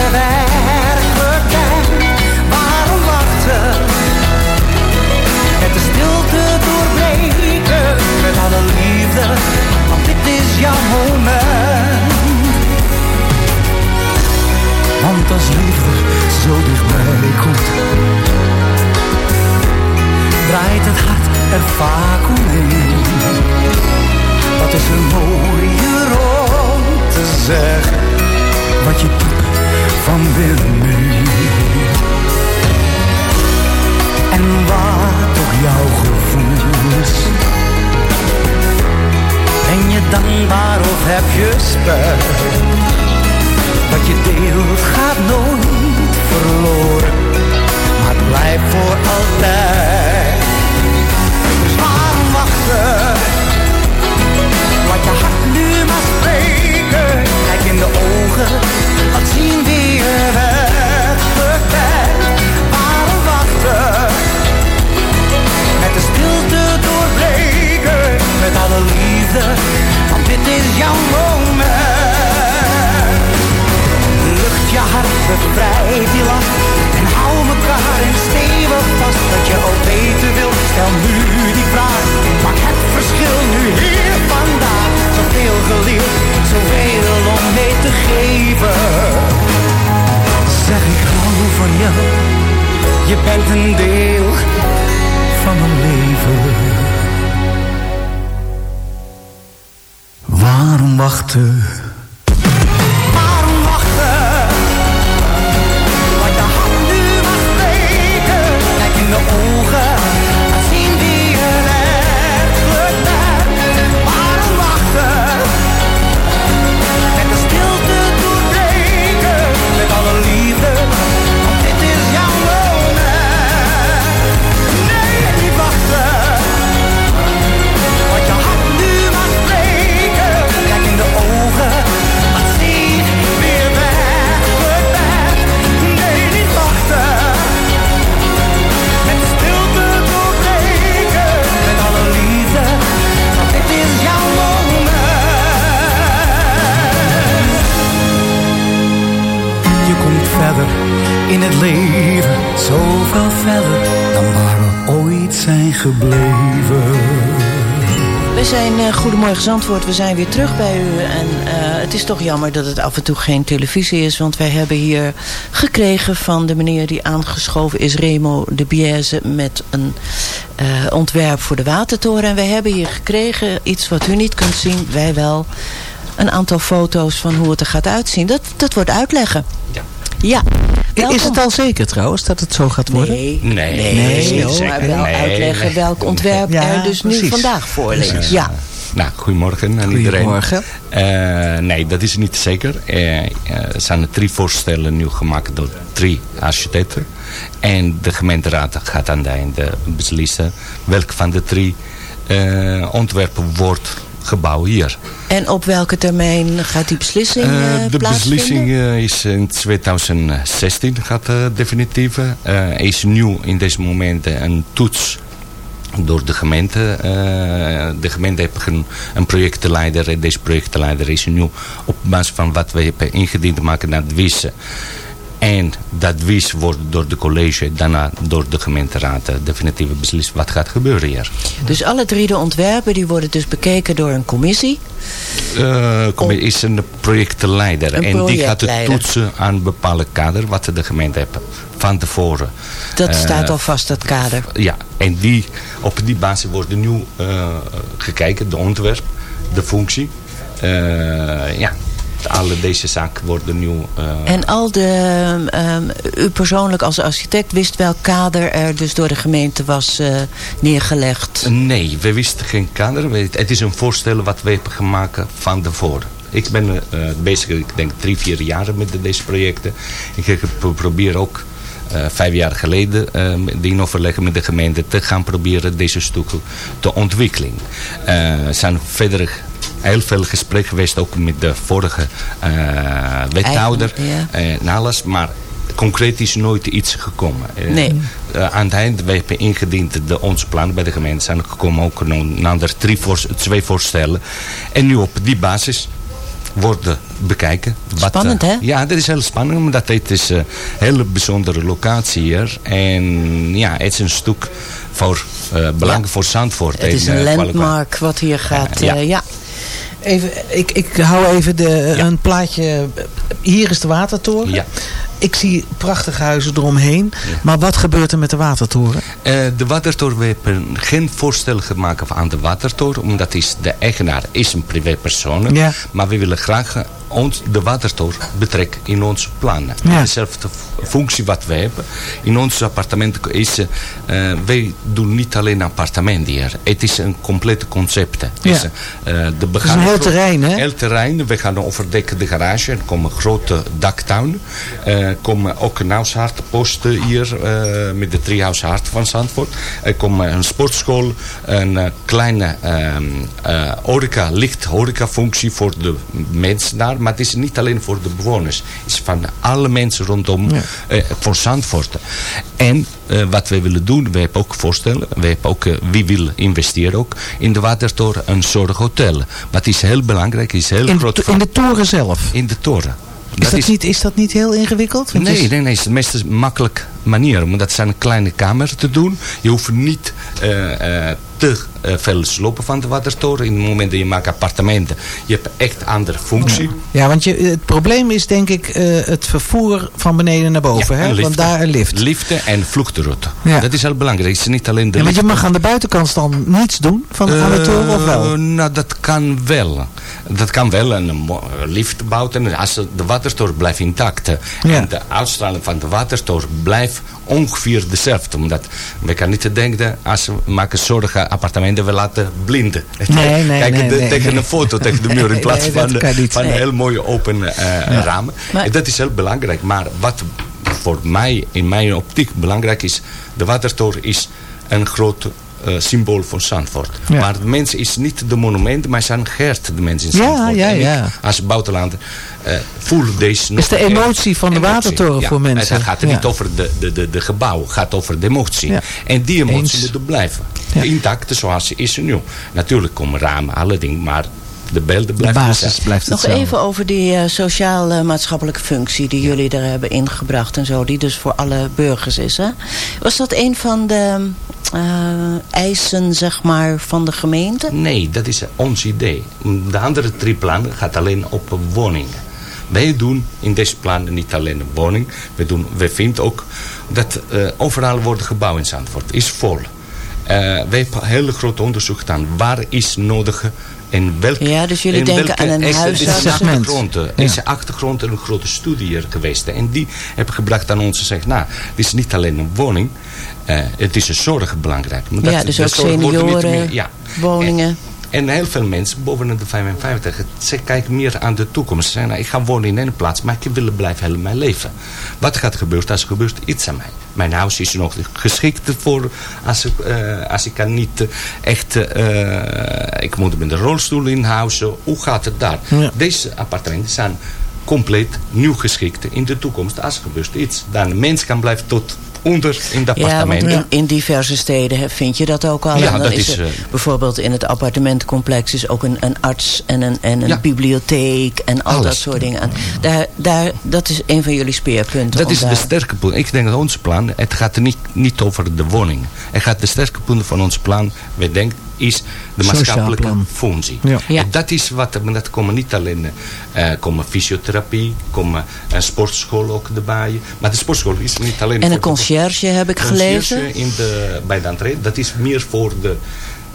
Zandvoort, we zijn weer terug bij u. En uh, het is toch jammer dat het af en toe geen televisie is. Want wij hebben hier gekregen van de meneer die aangeschoven is... Remo de Biese met een uh, ontwerp voor de Watertoren. En wij hebben hier gekregen iets wat u niet kunt zien, wij wel... een aantal foto's van hoe het er gaat uitzien. Dat, dat wordt uitleggen. Ja. Ja. Is het al zeker trouwens dat het zo gaat worden? Nee, nee, nee, nee nee maar wel nee, uitleggen nee. welk ontwerp er dus nu vandaag voor ligt. Ja. Nou, goedemorgen aan iedereen. Goedemorgen. Eh, nee, dat is niet zeker. Eh, eh, er zijn drie voorstellen nu gemaakt door drie architecten. En de gemeenteraad gaat aan het einde beslissen welk van de drie ontwerpen wordt gebouwd hier. En op welke termijn gaat die beslissing uh, de beslissing is in 2016 gaat uh, definitief. Uh, is nu in deze momenten een toets door de gemeente. Uh, de gemeente heeft een. En deze projectenleider is nu op basis van wat we hebben ingediend maken naar het wissen. En dat advies wordt door de college, daarna door de gemeenteraad uh, definitief beslist wat gaat gebeuren hier. Dus alle drie de ontwerpen die worden dus bekeken door een commissie? Uh, commissie is een projectenleider. Een en die gaat het projectleider. toetsen aan een bepaalde kader wat de gemeente heeft van tevoren. Dat Uh, staat al vast, dat kader. Ja, en die, op die basis wordt nu uh, gekeken, de ontwerp, de functie. Uh, ja, alle deze zaken worden nu... Uh, En al de, um, u persoonlijk als architect wist welk kader er dus door de gemeente was uh, neergelegd? Nee, we wisten geen kader. Het is een voorstel wat we hebben gemaakt van tevoren. Ik ben uh, bezig, ik denk drie, vier jaar met deze projecten. Ik probeer ook uh, vijf jaar geleden uh, in overleg met de gemeente te gaan proberen deze stukken te ontwikkelen. Uh, er zijn verder heel veel gesprek geweest, ook met de vorige uh, wethouder ja. en alles, maar concreet is nooit iets gekomen. Nee. Uh, aan het eind, we hebben ingediend de, onze plannen bij de gemeente zijn gekomen ook naar drie voor, twee voorstellen. En nu op die basis worden bekijken. Spannend, wat, hè? Uh, ja, dat is heel spannend, omdat het is een hele bijzondere locatie hier. En ja, het is een stuk voor, uh, belangrijk ja. voor Zandvoort. Het is een landmark wat hier gaat, ja. ja. Even, ik, ik hou even de, ja. een plaatje. Hier is de watertoren. Ja. Ik zie prachtige huizen eromheen. Ja. Maar wat gebeurt er met de watertoren? Uh, de watertoren, we hebben geen voorstel gemaakt aan de watertoren. Omdat is, de eigenaar is een privépersoon. Ja. Maar we willen graag ons, de watertoren betrekken in onze plannen. Ja. Dezelfde functie wat we hebben. In ons appartement is, uh, wij doen niet alleen appartementen hier. Het is een complete concept. Ja. Uh, de het is een heel terrein, hè? Heel terrein. We gaan overdekken de garage. Er komen grote daktuinen. Er komen ook een huishartenposten hier uh, met de Treehouse Hart van Zandvoort. Er komen een sportschool, een kleine uh, horeca, licht horeca functie voor de mensen daar. Maar het is niet alleen voor de bewoners. Het is van alle mensen rondom ja. voor Zandvoort. En wat we willen doen, we hebben ook voorstellen, we hebben ook, wie wil investeren ook, in de Watertoren een soort hotel. Wat is heel belangrijk, is heel in groot. De, in de toren zelf? In de toren. Is dat, is, niet, is dat niet heel ingewikkeld? Want nee, is... nee, nee. Het is meestal makkelijk manier. Maar dat zijn kleine kamer te doen. Je hoeft niet eh, eh, te eh, veel slopen van de watertoren. In het moment dat je maakt appartementen, je hebt echt andere functie. Ja, want je, het probleem is denk ik het vervoer van beneden naar boven. Ja, hè? Want daar een lift. Liften en vluchtroute. Ja. Dat is heel belangrijk. Het is niet alleen de Ja, want je mag aan de buitenkant dan niets doen van de, toren of wel? Nou, dat kan wel. Dat kan wel. Een lift bouwen. En Als de watertoren blijft intact. Ja. En de uitstraling van de watertoren blijft ongeveer dezelfde. Omdat we kan niet denken, als we maken zorgen appartementen, we laten blinden. Nee, nee, Kijken nee, de- tegen een foto, tegen de muur. In plaats van, niet. een heel mooie open eh, Ja. ramen. Maar- En dat is heel belangrijk. Maar wat voor mij, in mijn optiek, belangrijk is, de watertoren is een groot eh, symbool van Zandvoort. Ja. Maar de mensen is niet de monument, maar zijn geert de mensen in Ja, Zandvoort. ja, En ik, ja. als buitenlander eh voel deze Is de nog emotie van de Emotie, watertoren ja. voor mensen. Het gaat er Ja. niet over de, de, de, de gebouw, het gaat over de emotie. Ja. En die emotie Eens. moet er blijven. Intact zoals ze is nu. Natuurlijk komen ramen, alle dingen, maar de beelden De blijven basis blijft Nog hetzelfde. even over die eh, sociaal-maatschappelijke functie die jullie er hebben ingebracht en zo, die dus voor alle burgers is. Hè? Was dat een van de eh, eisen, zeg maar, van de gemeente? Nee, dat is ons idee. De andere drie plannen gaat alleen op woningen. Wij doen in deze plannen niet alleen een woning. We, doen, we vinden ook dat eh, overal worden gebouwen in Zandvoort. is vol. Eh wij hebben heel groot onderzoek gedaan. Waar is nodig en welke... Ja, dus jullie in denken welke aan een is, de achtergrond, eh, een grote studie geweest. En die hebben gebracht aan ons en gezegd... Nou, het is niet alleen een woning. het is een zorg belangrijk. Maar Ja, dus ook senioren, meer- ja. woningen. En heel veel mensen boven de 55, ze kijken meer aan de toekomst. Ze zeggen, nou, ik ga wonen in een plaats, maar ik wil blijven heel mijn leven. Wat gaat gebeuren als er gebeurt iets aan mij? Mijn huis is nog geschikt voor als ik, eh, als ik kan niet echt... eh, ik moet met de rolstoel in huizen. Hoe gaat het daar? Ja. Deze appartementen zijn compleet nieuw geschikt in de toekomst. Als er gebeurt iets, dan de mens kan blijven tot onder in Ja, want appartementen. in, in diverse steden vind je dat ook al. Ja, dat is er eh, bijvoorbeeld in het appartementencomplex is ook een, een arts en een, en een Ja. bibliotheek en al dat soort dingen. Daar, daar, dat is een van jullie speerpunten. Dat is de sterke punt. Ik denk dat ons plan, het gaat er niet, niet over de woning. Het gaat de sterke punt van ons plan, wij denken, is de maatschappelijke functie. Ja. Ja. En dat is wat, maar dat komen niet alleen, eh komen fysiotherapie, komen een sportschool ook erbij. Maar de sportschool is niet alleen En een voor conciërge heb ik Conciërge gelezen. In de, bij de entree, dat is meer voor de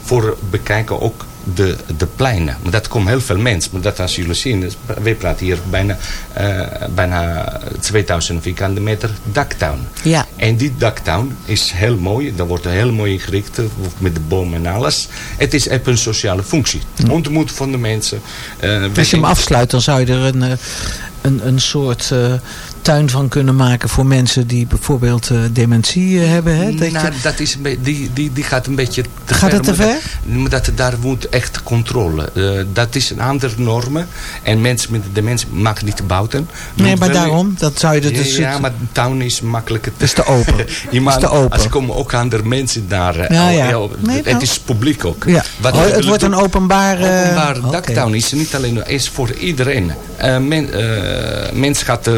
voor bekijken ook de, de pleinen. Maar dat komen heel veel mensen. Maar dat als jullie zien, wij praten hier bijna, eh, bijna 2000 vierkante meter daktuin. Ja. En die daktuin is heel mooi. Dat wordt heel mooi ingericht met de bomen en alles. Het is heeft een sociale functie. Ontmoet van de mensen. We Als je hem afsluit, dan zou je er een, eh, een, een soort tuin van kunnen maken voor mensen die bijvoorbeeld eh, dementie eh, hebben. Hè? Dat nou, je- dat is die, die, die gaat een beetje te Gaat ver. het te ver? Dat, maar dat, daar moet echt controle. Eh, dat is een andere normen. En mensen met dementie mag niet buiten. nee, Moet maar daarom, dat zou je er dus... ja, maar de tuin is makkelijker. is te open. Iemand, is te open. Als komen ook andere mensen daar. Ja, ja. Nee, het nou. is publiek ook. Ja. Wat Oh, het wordt doen- een openbaar... Openbaar oké. daktuin is niet alleen is voor iedereen. Men, mensen gaat eh,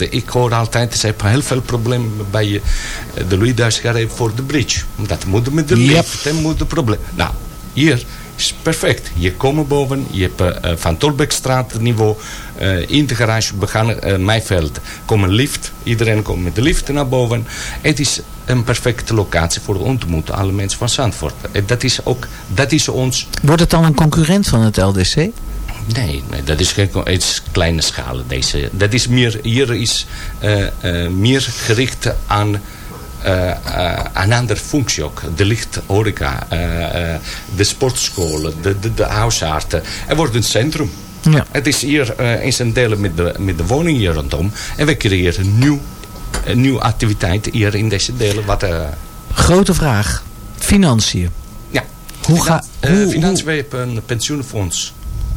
ik hoor altijd, ze hebben heel veel problemen bij eh, de Louis Duitsgaard voor de bridge. Dat moet met de lift, en moet de probleem. Nou, hier is perfect. Je komt boven, je hebt eh, van Tolbeekstraat niveau, eh, in de garage begaan eh Meiveld, komt een lift. Iedereen komt met de lift naar boven. Het is een perfecte locatie voor de ontmoeten, alle mensen van Zandvoort. Dat is ook, dat is ons Wordt het dan een concurrent van het LDC? Nee, nee dat is is kleine schaal. Deze. Dat is meer, hier is eh, eh, meer gericht aan eh, een andere functie ook. De lichthoreca, de sportscholen, de, de, de huisarten. Er wordt een centrum. Ja. Het is hier in zijn delen met de, met de woning hier rondom. En we creëren een nieuw, een nieuwe activiteit hier in deze delen. Wat, Grote vraag. Financiën. ja. Hoe ga- Eh, hoe- Financiën, wij hebben een pensioenfonds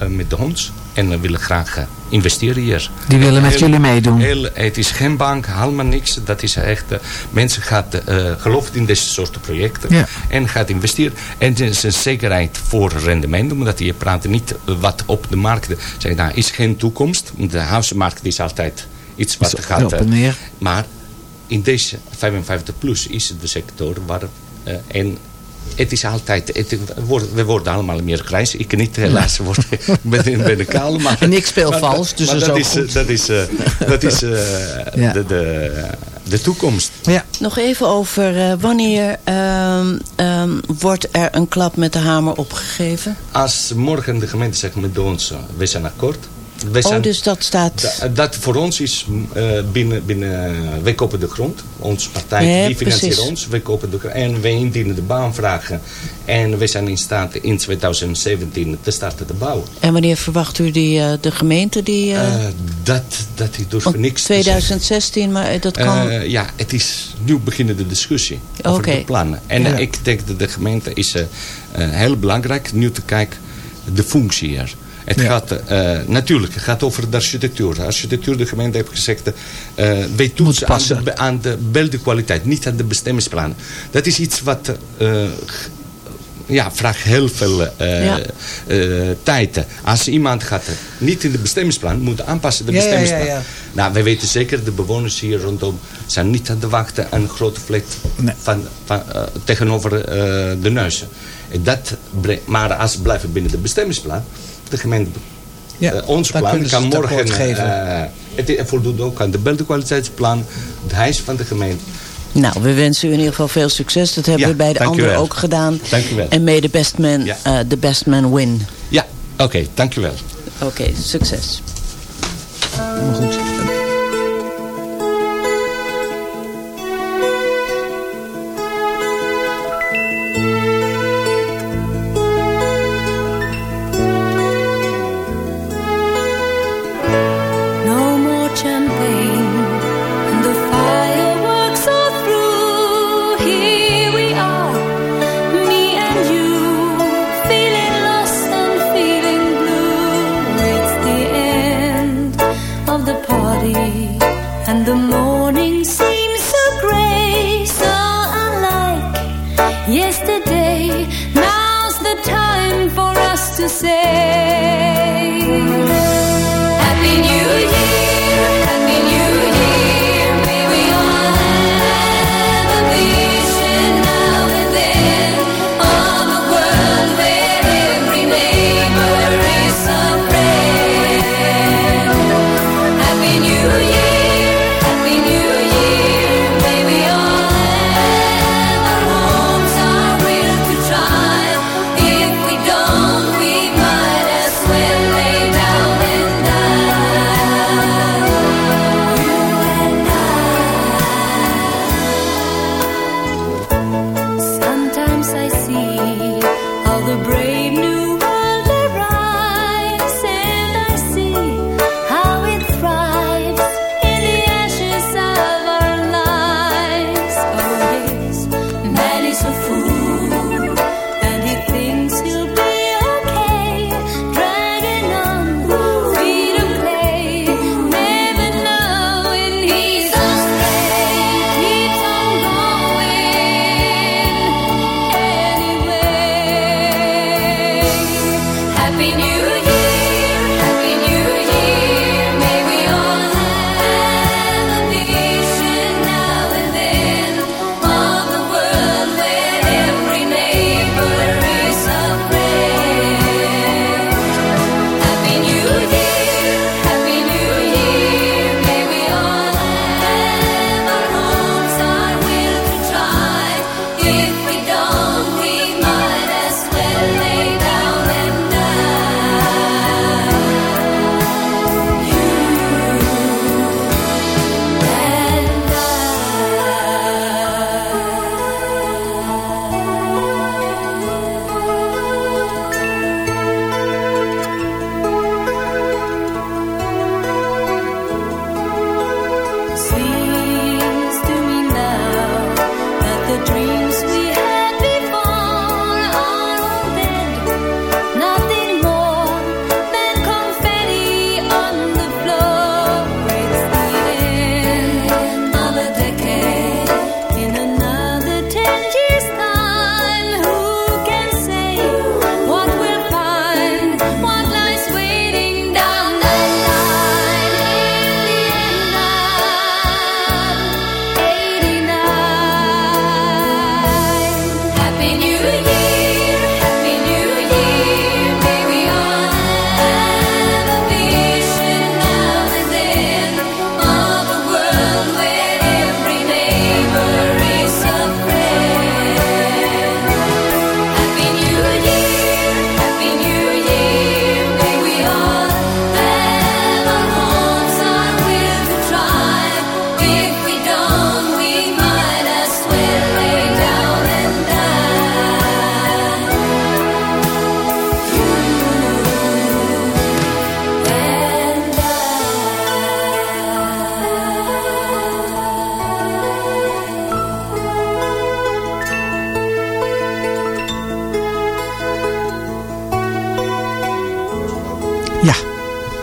met de hond. En we willen graag eh, investeren hier. Die willen met Heel- jullie meedoen. Heel, het is geen bank, helemaal niks. Dat is echt, eh, mensen gaan uh, geloven in deze soort projecten. Ja. En gaat investeren. En het is een zekerheid voor rendement. Omdat je praat niet wat op de markt. Zeg, nou, is geen toekomst. De huizenmarkt is altijd iets wat gaat. eh, maar in deze 55 plus is het de sector waar... eh, en het is altijd, het, we worden- we worden allemaal meer grijs. Ik niet helaas, word, ik ben, ik ben een kale. Maar, En ik speel maar- vals, dus maar dat is dat is, goed. eh, Dat is, dat is Ja. de, de, de toekomst. Nog even over eh, wanneer ehm, ehm, wordt er een klap met de hamer opgegeven? Als morgen de gemeente zegt met ons, we zijn akkoord. We zijn, Oh, dus dat staat... Da- dat voor ons is eh, binnen, binnen, wij kopen de grond. Onze partij die financiert ons. Wij kopen de grond. En wij indienen de baanvragen. En we zijn in staat in 2017 te starten te bouwen. En wanneer verwacht u die, eh, de gemeente die... eh, dat, dat ik durf want niks te zeggen. 2016, maar dat kan... Ja, het is nu beginnen de discussie over de plannen. En Ja. ik denk dat de gemeente is heel belangrijk nu te kijken de functie hier. Het gaat eh, natuurlijk het gaat over de architectuur. De architectuur, de gemeente heeft gezegd, eh wij toetsen aan de, aan de beeldenkwaliteit, niet aan de bestemmingsplan. Dat is iets wat eh, ja, vraagt heel veel Ja. eh, tijd. Als iemand gaat niet in de bestemmingsplan, moet aanpassen de Ja, bestemmingsplan. ja. Nou, wij weten zeker, de bewoners hier rondom zijn niet aan de wachten aan een grote flat van, van, tegenover de neuzen. En dat maar als ze blijven binnen de bestemmingsplan, de gemeente, Ja, eh, ons plan kan het morgen, eh, het voldoet ook aan de beeldenkwaliteitsplan, het huis van de gemeente. Nou, we wensen u in ieder geval veel succes. Dat hebben Ja, we bij de dank u anderen wel. ook gedaan. Dank u wel. En may the best man, eh, the best man win. Ja, oké, dankjewel. Oké, succes. goed.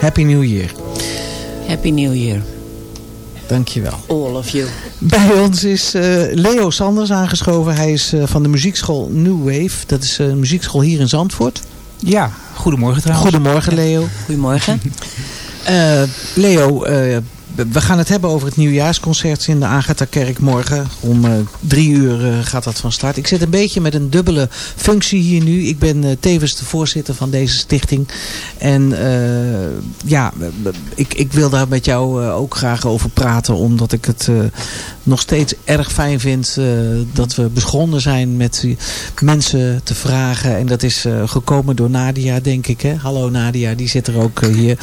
Happy New Year. Happy New Year. Dankjewel. All of you. Bij ons is eh, Leo Sanders aangeschoven. Hij is eh, van de muziekschool New Wave. Dat is eh, een muziekschool hier in Zandvoort. Ja, goedemorgen trouwens. Goedemorgen Leo. Goedemorgen. Eh, Leo, eh, we gaan het hebben over het nieuwjaarsconcert in de Agatha-kerk morgen. Om eh, drie uur eh, gaat dat van start. Ik zit een beetje met een dubbele functie hier nu. Ik ben eh, tevens de voorzitter van deze stichting. En ja, ik, ik wil daar met jou ook graag over praten. Omdat ik het nog steeds erg fijn vind dat we begonnen zijn met mensen te vragen. En dat is gekomen door Nadia, denk ik. Hè? Hallo Nadia, die zit er ook hier.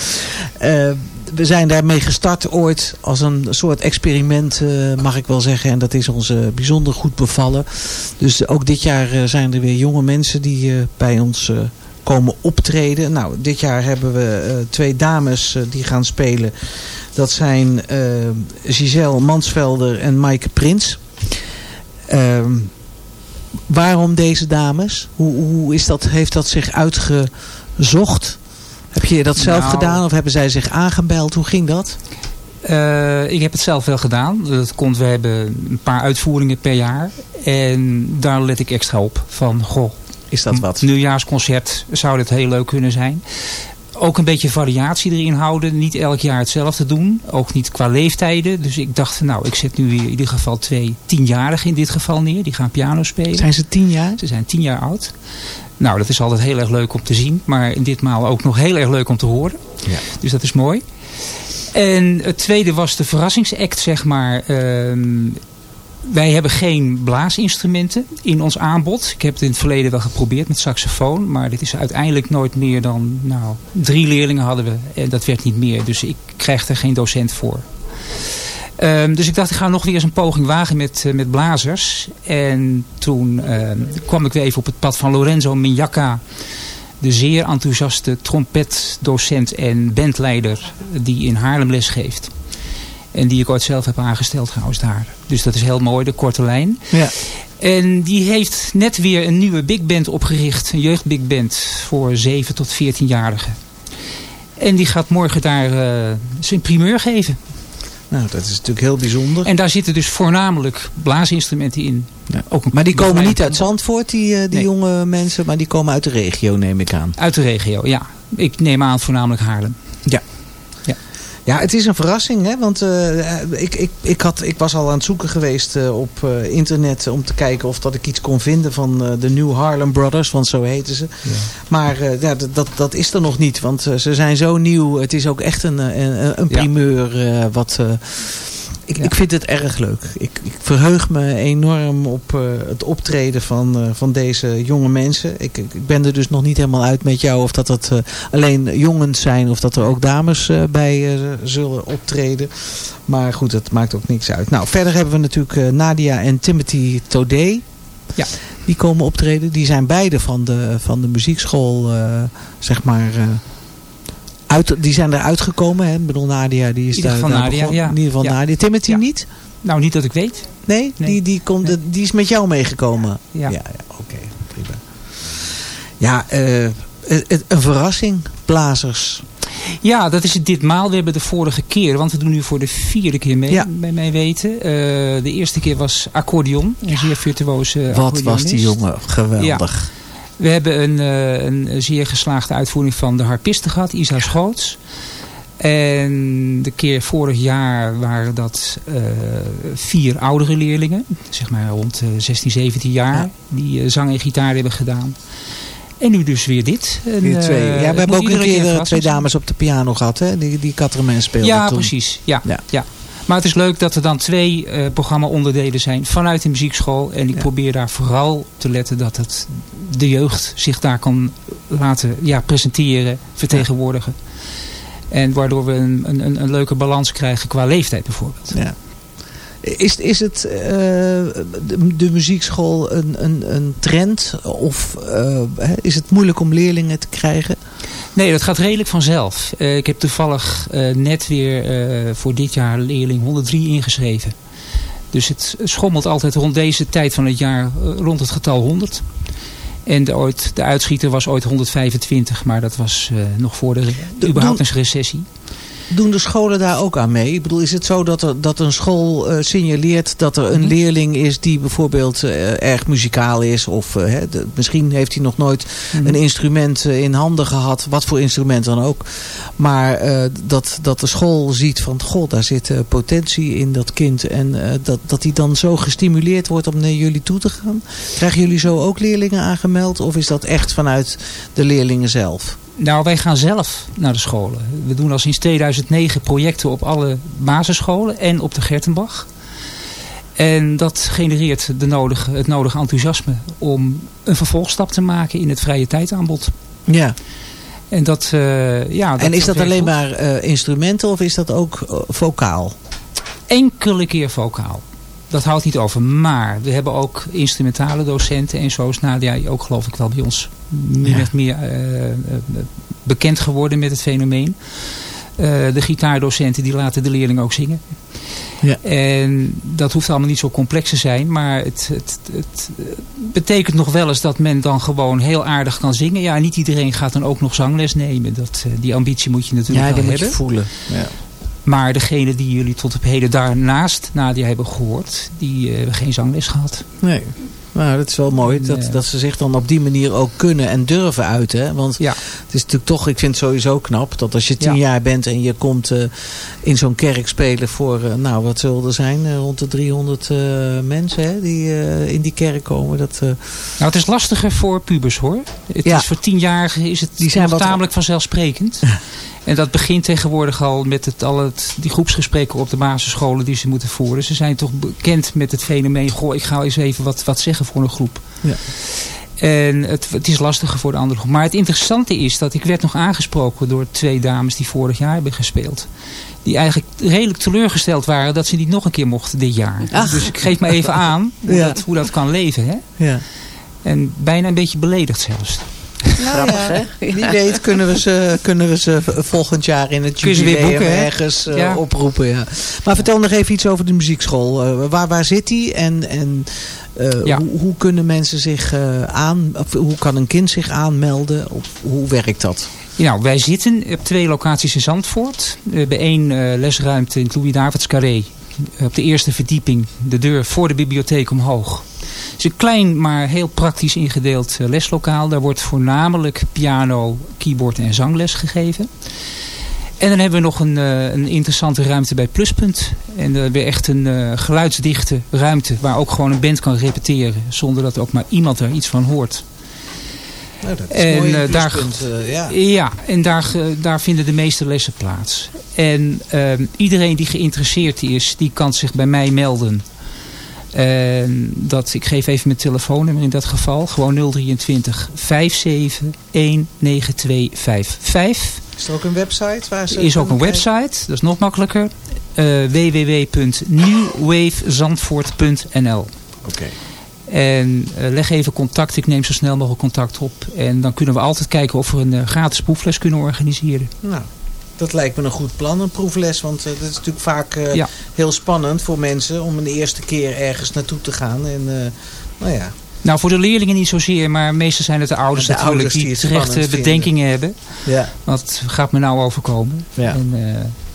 We zijn daarmee gestart ooit als een soort experiment, eh, mag ik wel zeggen. En dat is ons eh, bijzonder goed bevallen. Dus ook dit jaar eh, zijn er weer jonge mensen die bij ons komen optreden. Nou, dit jaar hebben we twee dames die gaan spelen. Dat zijn Giselle Mansvelder en Maaike Prins. Ehm, waarom deze dames? Hoe, hoe is dat, heeft dat zich uitgezocht? Heb je dat zelf Nou. gedaan of hebben zij zich aangebeld? Hoe ging dat? Eh, ik heb het zelf wel gedaan. Dat komt, we hebben een paar uitvoeringen per jaar. En daar let ik extra op. Van, goh, is dat wat? Nieuwjaarsconcert zou dat heel leuk kunnen zijn. Ook een beetje variatie erin houden. Niet elk jaar hetzelfde doen. Ook niet qua leeftijden. Dus ik dacht, nou, ik zet nu in ieder geval twee tienjarigen in dit geval neer. Die gaan piano spelen. Zijn ze tien jaar? Ze zijn tien jaar oud. Nou, dat is altijd heel erg leuk om te zien. Maar in ditmaal ook nog heel erg leuk om te horen. Ja. Dus dat is mooi. En het tweede was de verrassingsact, zeg maar. Ehm, wij hebben geen blaasinstrumenten in ons aanbod. Ik heb het in het verleden wel geprobeerd met saxofoon. Maar dit is uiteindelijk nooit meer dan... Nou, drie leerlingen hadden we. En dat werd niet meer. Dus ik krijg er geen docent voor. Ehm, dus ik dacht, ik ga nog weer eens een poging wagen met, eh, met blazers. En toen ehm, kwam ik weer even op het pad van Lorenzo Mignacca. De zeer enthousiaste trompetdocent en bandleider die in Haarlem les geeft. En die ik ooit zelf heb aangesteld trouwens daar. Dus dat is heel mooi, de korte lijn. Ja. En die heeft net weer een nieuwe big band opgericht. Een jeugdbig band voor 7 tot 14-jarigen. En die gaat morgen daar eh, zijn primeur geven. Nou, dat is natuurlijk heel bijzonder. En daar zitten dus voornamelijk blaasinstrumenten in. Ook een Maar die komen niet uit Zandvoort, die, eh, die Nee. jonge mensen. Maar die komen uit de regio, neem ik aan. Uit de regio, ja. Ik neem aan voornamelijk Haarlem. Ja. Ja. Ja, het is een verrassing, hè? want eh, ik, ik, ik, had, ik was al aan het zoeken geweest eh, op eh, internet om te kijken of dat ik iets kon vinden van de New Harlem Brothers, want zo heten ze. Maar ja, dat, dat, dat is er nog niet, want ze zijn zo nieuw. Het is ook echt een, een, een primeur wat... ik, ik vind het erg leuk. Ik, ik verheug me enorm op eh, het optreden van, eh, van deze jonge mensen. Ik, ik, ben er dus nog niet helemaal uit met jou of dat het eh, alleen jongens zijn of dat er ook dames bij zullen optreden. Maar goed, het maakt ook niks uit. Nou, verder hebben we natuurlijk Nadia en Timothy Todé. Ja. Die komen optreden. Die zijn beide van de, van de muziekschool, zeg maar... uit, die zijn eruit gekomen. Hè? Ik bedoel, Nadia die is In daar, Nadia, ja. In ieder geval Ja. Nadia. Timothy Ja. niet? Nou, niet dat ik weet. Nee, Die, die, komt, die is met jou meegekomen. Ja. ja, oké, prima. Ja, eh, een, verrassing, blazers. Ja, dat is het ditmaal. We hebben de vorige keer, want we doen nu voor de vierde keer mee, Ja. bij mij weten. Eh, de eerste keer was accordeon, een zeer virtuoze Wat was die jongen geweldig. We hebben een, eh, een zeer geslaagde uitvoering van de harpiste gehad, Isa Schoots. En de keer vorig jaar waren dat eh, vier oudere leerlingen, zeg maar rond eh, 16, 17 jaar, die eh, zang en gitaar hebben gedaan. En nu dus weer dit. En, Weer twee. eh, Ja, we hebben ook een keer eh, twee dames op de piano gehad, hè? Die, die Caterman speelden Ja, toen. precies. Ja, ja. Maar het is leuk dat er dan twee eh programma-onderdelen zijn vanuit de muziekschool. En ik probeer daar vooral te letten dat het de jeugd zich daar kan laten ja, presenteren, vertegenwoordigen. En waardoor we een, een, een leuke balans krijgen qua leeftijd bijvoorbeeld. Ja. Is, is het eh, de, de muziekschool een, een, een trend? Of eh, is het moeilijk om leerlingen te krijgen? Nee, dat gaat redelijk vanzelf. Eh, ik heb toevallig net weer voor dit jaar leerling 103 ingeschreven. Dus het schommelt altijd rond deze tijd van het jaar rond het getal 100. En de, ooit, de uitschieter was ooit 125, maar dat was nog voor de, überhaupt een recessie. Doen de scholen daar ook aan mee? Ik bedoel, is het zo dat, er, dat een school eh, signaleert dat er Mhm. een leerling is die bijvoorbeeld eh, erg muzikaal is? Of eh, de- misschien heeft hij nog nooit Mhm. een instrument in handen gehad, wat voor instrument dan ook. Maar dat, dat de school ziet van, god, daar zit potentie in dat kind. En dat, dat die dan zo gestimuleerd wordt om naar jullie toe te gaan. Krijgen jullie zo ook leerlingen aangemeld? Of is dat echt vanuit de leerlingen zelf? Nou, wij gaan zelf naar de scholen. We doen al sinds 2009 projecten op alle basisscholen en op de Gertenbach. En dat genereert de nodige, het nodige enthousiasme om een vervolgstap te maken in het vrije tijdaanbod. Ja. En, dat, eh, ja, en is dat alleen maar eh, instrumenten of is dat ook eh, vocaal? Enkele keer vocaal. Dat houdt niet over. Maar we hebben ook instrumentale docenten. En zo is Nadia ook geloof ik wel bij ons min Ja. of meer eh, eh, bekend geworden met het fenomeen. Eh, de gitaardocenten die laten de leerlingen ook zingen. Ja. En dat hoeft allemaal niet zo complex te zijn. Maar het, het, het betekent nog wel eens dat men dan gewoon heel aardig kan zingen. Ja, niet iedereen gaat dan ook nog zangles nemen. Dat, die ambitie moet je natuurlijk Ja, wel die moet hebben. je voelen. Ja. Maar degene die jullie tot op heden daarnaast Nadia hebben gehoord, die hebben geen zangles gehad. Nee. Nou, dat is wel mooi dat, Ja. dat ze zich dan op die manier ook kunnen en durven uiten. Want het is natuurlijk toch, ik vind het sowieso knap dat als je tien Ja. jaar bent en je komt eh, in zo'n kerk spelen voor, eh, nou wat zullen er zijn, Eh, rond de 300 eh, mensen hè, die in die kerk komen. Dat, Nou, het is lastiger voor pubers hoor. Het Ja. is voor tienjarigen is het Die zijn wat- tamelijk vanzelfsprekend. en dat begint tegenwoordig al met het, al het, die groepsgesprekken op de basisscholen die ze moeten voeren. Ze zijn toch bekend met het fenomeen, goh ik ga eens even wat, wat zeggen voor een groep. Ja. En het, het is lastiger voor de andere groep. Maar het interessante is dat ik werd nog aangesproken door twee dames die vorig jaar hebben gespeeld. Die eigenlijk redelijk teleurgesteld waren dat ze niet nog een keer mochten dit jaar. Ach. Dus ik geef me even aan hoe, Ja. dat, hoe dat kan leven. Hè? ja. En bijna een beetje beledigd zelfs. Grappig, hè? Wie weet kunnen we, ze, kunnen we ze volgend jaar in het jubileum boeken, ergens eh, Ja. oproepen. Ja. Maar vertel nog even iets over de muziekschool. Eh, waar, waar zit die en, en eh, Ja. hoe, hoe kunnen mensen zich aan... Of hoe kan een kind zich aanmelden? Of hoe werkt dat? Nou, wij zitten op twee locaties in Zandvoort. We hebben één lesruimte in het Louis Davids Carré. Op de eerste verdieping, de deur voor de bibliotheek omhoog. Het is een klein, maar heel praktisch ingedeeld eh, leslokaal. Daar wordt voornamelijk piano, keyboard en zangles gegeven. En dan hebben we nog een, eh, een interessante ruimte bij Pluspunt. En dan hebben we echt een eh, geluidsdichte ruimte waar ook gewoon een band kan repeteren. Zonder dat ook maar iemand er iets van hoort. Nou, dat En, mooi, eh, daar- pluspunt, eh, ja. Ja, en daar, daar vinden de meeste lessen plaats. En ehm, iedereen die geïnteresseerd is, die kan zich bij mij melden. En dat, ik geef even mijn telefoonnummer in dat geval. Gewoon 023 57 19255. Is er ook een website? Waar ze Er is ook een kijken? website, dat is nog makkelijker. eh www.newwavezandvoort.nl Oké. En eh, leg even contact, ik neem zo snel mogelijk contact op. En dan kunnen we altijd kijken of we een eh, gratis proefles kunnen organiseren. Nou, dat lijkt me een goed plan, een proefles. Want eh, dat is natuurlijk vaak Ja. heel spannend voor mensen om een eerste keer ergens naartoe te gaan. En nou ja, Nou, voor de leerlingen niet zozeer, maar meestal zijn het de ouders De natuurlijk ouders die terechte bedenkingen hebben. Ja. Wat gaat me nou overkomen? Ja. En,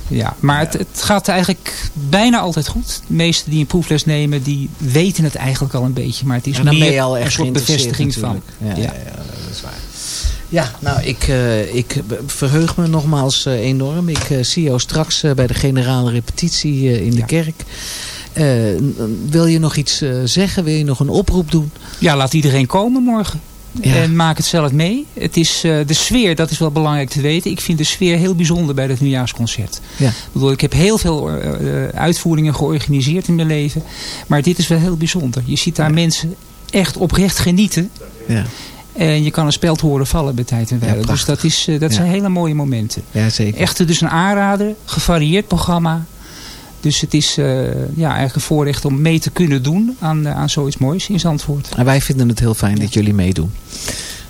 ja. Maar Het, het gaat eigenlijk bijna altijd goed. De meesten die een proefles nemen, die weten het eigenlijk al een beetje. Maar het is dan meer ben je al een soort bevestiging van. Ja, ja. ja, dat is waar. Ja, nou, ik, eh, ik verheug me nogmaals eh, enorm. Ik eh, zie jou straks bij de generale repetitie in de kerk. Wil je nog iets zeggen? Wil je nog een oproep doen? Ja, laat iedereen komen morgen. Ja. En maak het zelf mee. Het is, eh, de sfeer, dat is wel belangrijk te weten. Ik vind de sfeer heel bijzonder bij het nieuwjaarsconcert. Ja. Ik, bedoel, ik heb heel veel eh, uitvoeringen georganiseerd in mijn leven. Maar dit is wel heel bijzonder. Je ziet daar mensen echt oprecht genieten. Ja, En je kan een speld horen vallen bij tijd en wijle. dus dat, is, eh, dat zijn hele mooie momenten. ja zeker. Echt dus een aanrader. Gevarieerd programma. Dus het is eh, ja, eigenlijk een voorrecht om mee te kunnen doen aan, eh, aan zoiets moois in Zandvoort. En wij vinden het heel fijn dat jullie meedoen.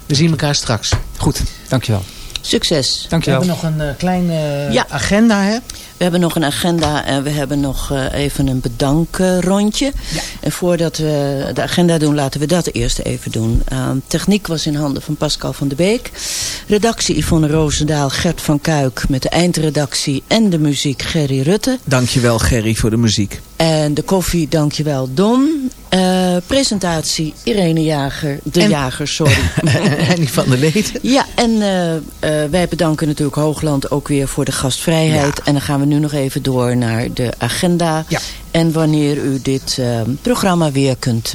We zien elkaar straks. Goed, dankjewel. Succes. We hebben nog een uh, kleine uh, ja. agenda, hè? We hebben nog een agenda en we hebben nog uh, even een bedankrondje. Ja. En voordat we de agenda doen, laten we dat eerst even doen. Uh, techniek was in handen van Pascal van de Beek. Redactie Yvonne Roosendaal, Gert van Kuik met de eindredactie en de muziek Gerry Rutte. Dankjewel Gerry voor de muziek. En de koffie, dankjewel Don. Uh, presentatie Irene Jager, de en, Jager, sorry. en die van der Leden. Ja, en uh, uh, wij bedanken natuurlijk Hoogland ook weer voor de gastvrijheid. Ja. En dan gaan we nu nog even door naar de agenda. Ja. En wanneer u dit programma weer kunt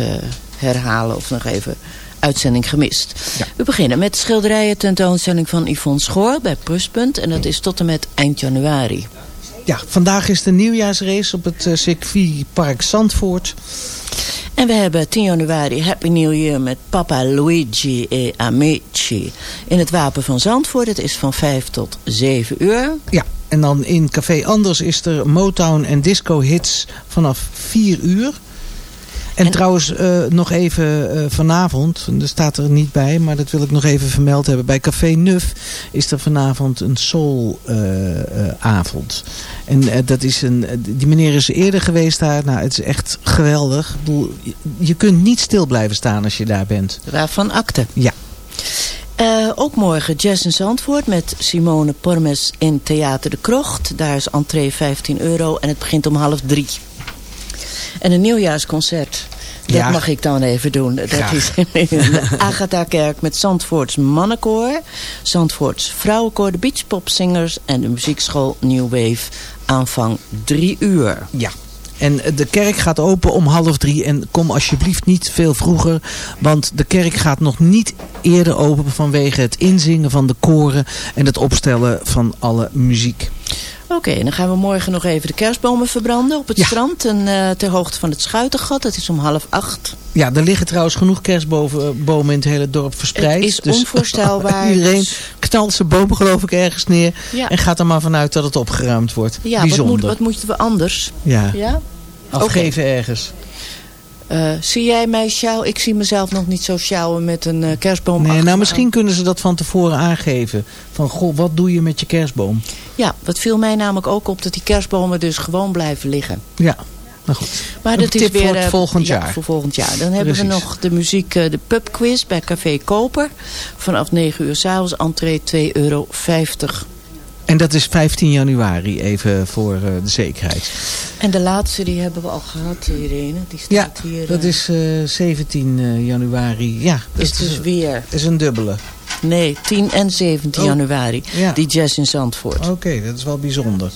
herhalen of nog even uitzending gemist. Ja. We beginnen met de schilderijen tentoonstelling van Yvonne Schoor bij Pluspunt. En dat is tot en met eind januari. Ja, vandaag is de nieuwjaarsrace op het uh, circuitpark Zandvoort. En we hebben 10 januari Happy New Year met Papa Luigi e Amici in het Wapen van Zandvoort. Het is van 5 tot 7 uur. Ja, en dan in Café Anders is er Motown en disco hits vanaf 4 uur. En, en trouwens, uh, nog even uh, vanavond, er staat er niet bij, maar dat wil ik nog even vermeld hebben. Bij Café Nuf is er vanavond een soulavond. Uh, en dat is een, die meneer is eerder geweest daar. Nou, het is echt geweldig. Ik bedoel, je, je kunt niet stil blijven staan als je daar bent. Waarvan akte? Ja. Uh, ook morgen Jazz in Zandvoort met Simone Pormes in Theater de Krocht. Daar is entree 15 euro en het begint om half drie. En een nieuwjaarsconcert. Dat Ja. mag ik dan even doen. Dat Graag. is in de Agatha-kerk met Zandvoorts mannenkoor. Zandvoorts vrouwenkoor, de beachpopzingers en de muziekschool New Wave. Aanvang drie uur. Ja. En de kerk gaat open om half drie. En kom alsjeblieft niet veel vroeger. Want de kerk gaat nog niet eerder open vanwege het inzingen van de koren. En het opstellen van alle muziek. Oké, dan gaan we morgen nog even de kerstbomen verbranden op het Ja. strand. En eh, ter hoogte van het Schuitengat. Dat is om half acht. Ja, er liggen trouwens genoeg kerstbomen in het hele dorp verspreid. Het is Dus onvoorstelbaar. Iedereen knalt zijn boom geloof ik ergens neer. Ja. En gaat er maar vanuit dat het opgeruimd wordt. Ja, wat, Bijzonder. moet, wat moeten we anders? Ja. Ja? Afgeven ergens. Eh, zie jij mij sjouwen? Ik zie mezelf nog niet zo sjouwen met een eh, kerstboom. Nee, nou misschien aan. kunnen ze dat van tevoren aangeven. Van, goh, wat doe je met je kerstboom? Ja, wat viel mij namelijk ook op dat die kerstbomen dus gewoon blijven liggen. Ja, nou goed. Maar Een dat is weer voor het eh, volgend ja, jaar. voor volgend jaar. Dan hebben we nog de muziek, de pubquiz bij Café Koper. Vanaf 9 uur s'avonds, entree 2,50 euro. En dat is 15 januari, even voor eh, de zekerheid. En de laatste, die hebben we al gehad, Irene. Die staat Ja, hier. dat eh, is eh, 17 eh, januari. Ja, dat is dus weer. is een dubbele. Nee, 10 en 17 Oh, januari. ja. Die jazz in Zandvoort. Oké, dat is wel bijzonder.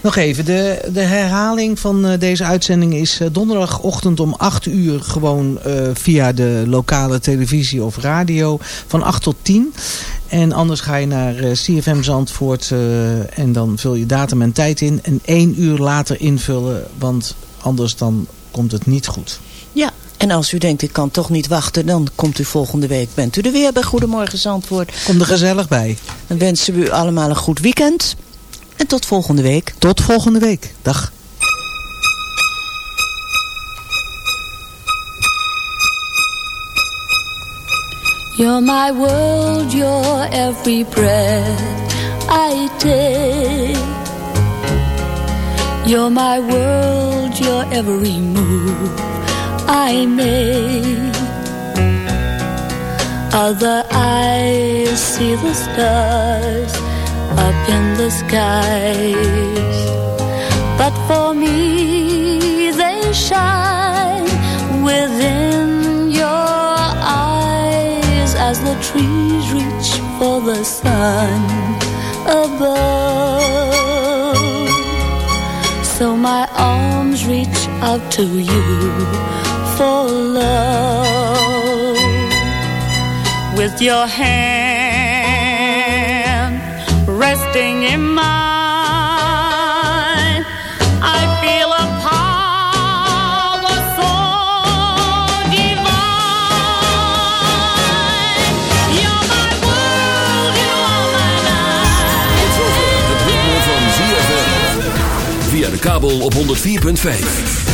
Nog even, de, de herhaling van eh, deze uitzending is eh, donderdagochtend om 8 uur gewoon eh, via de lokale televisie of radio van 8 tot 10. En anders ga je naar CFM Zandvoort en dan vul je datum en tijd in. En één uur later invullen, want anders dan komt het niet goed. Ja, en als u denkt, ik kan toch niet wachten... dan komt u volgende week, bent u er weer bij Goedemorgen Zandvoort. Kom er gezellig bij. Dan wensen we u allemaal een goed weekend. En tot volgende week. Tot volgende week. Dag. You're my world, you're every breath I take. You're my world, you're every move I make. Other eyes see the stars up in the skies. But for me, they shine within your eyes as the trees reach for the sun above. So my arms reach out to you for with your hand resting in. I feel a so my. Via de kabel op 104.5.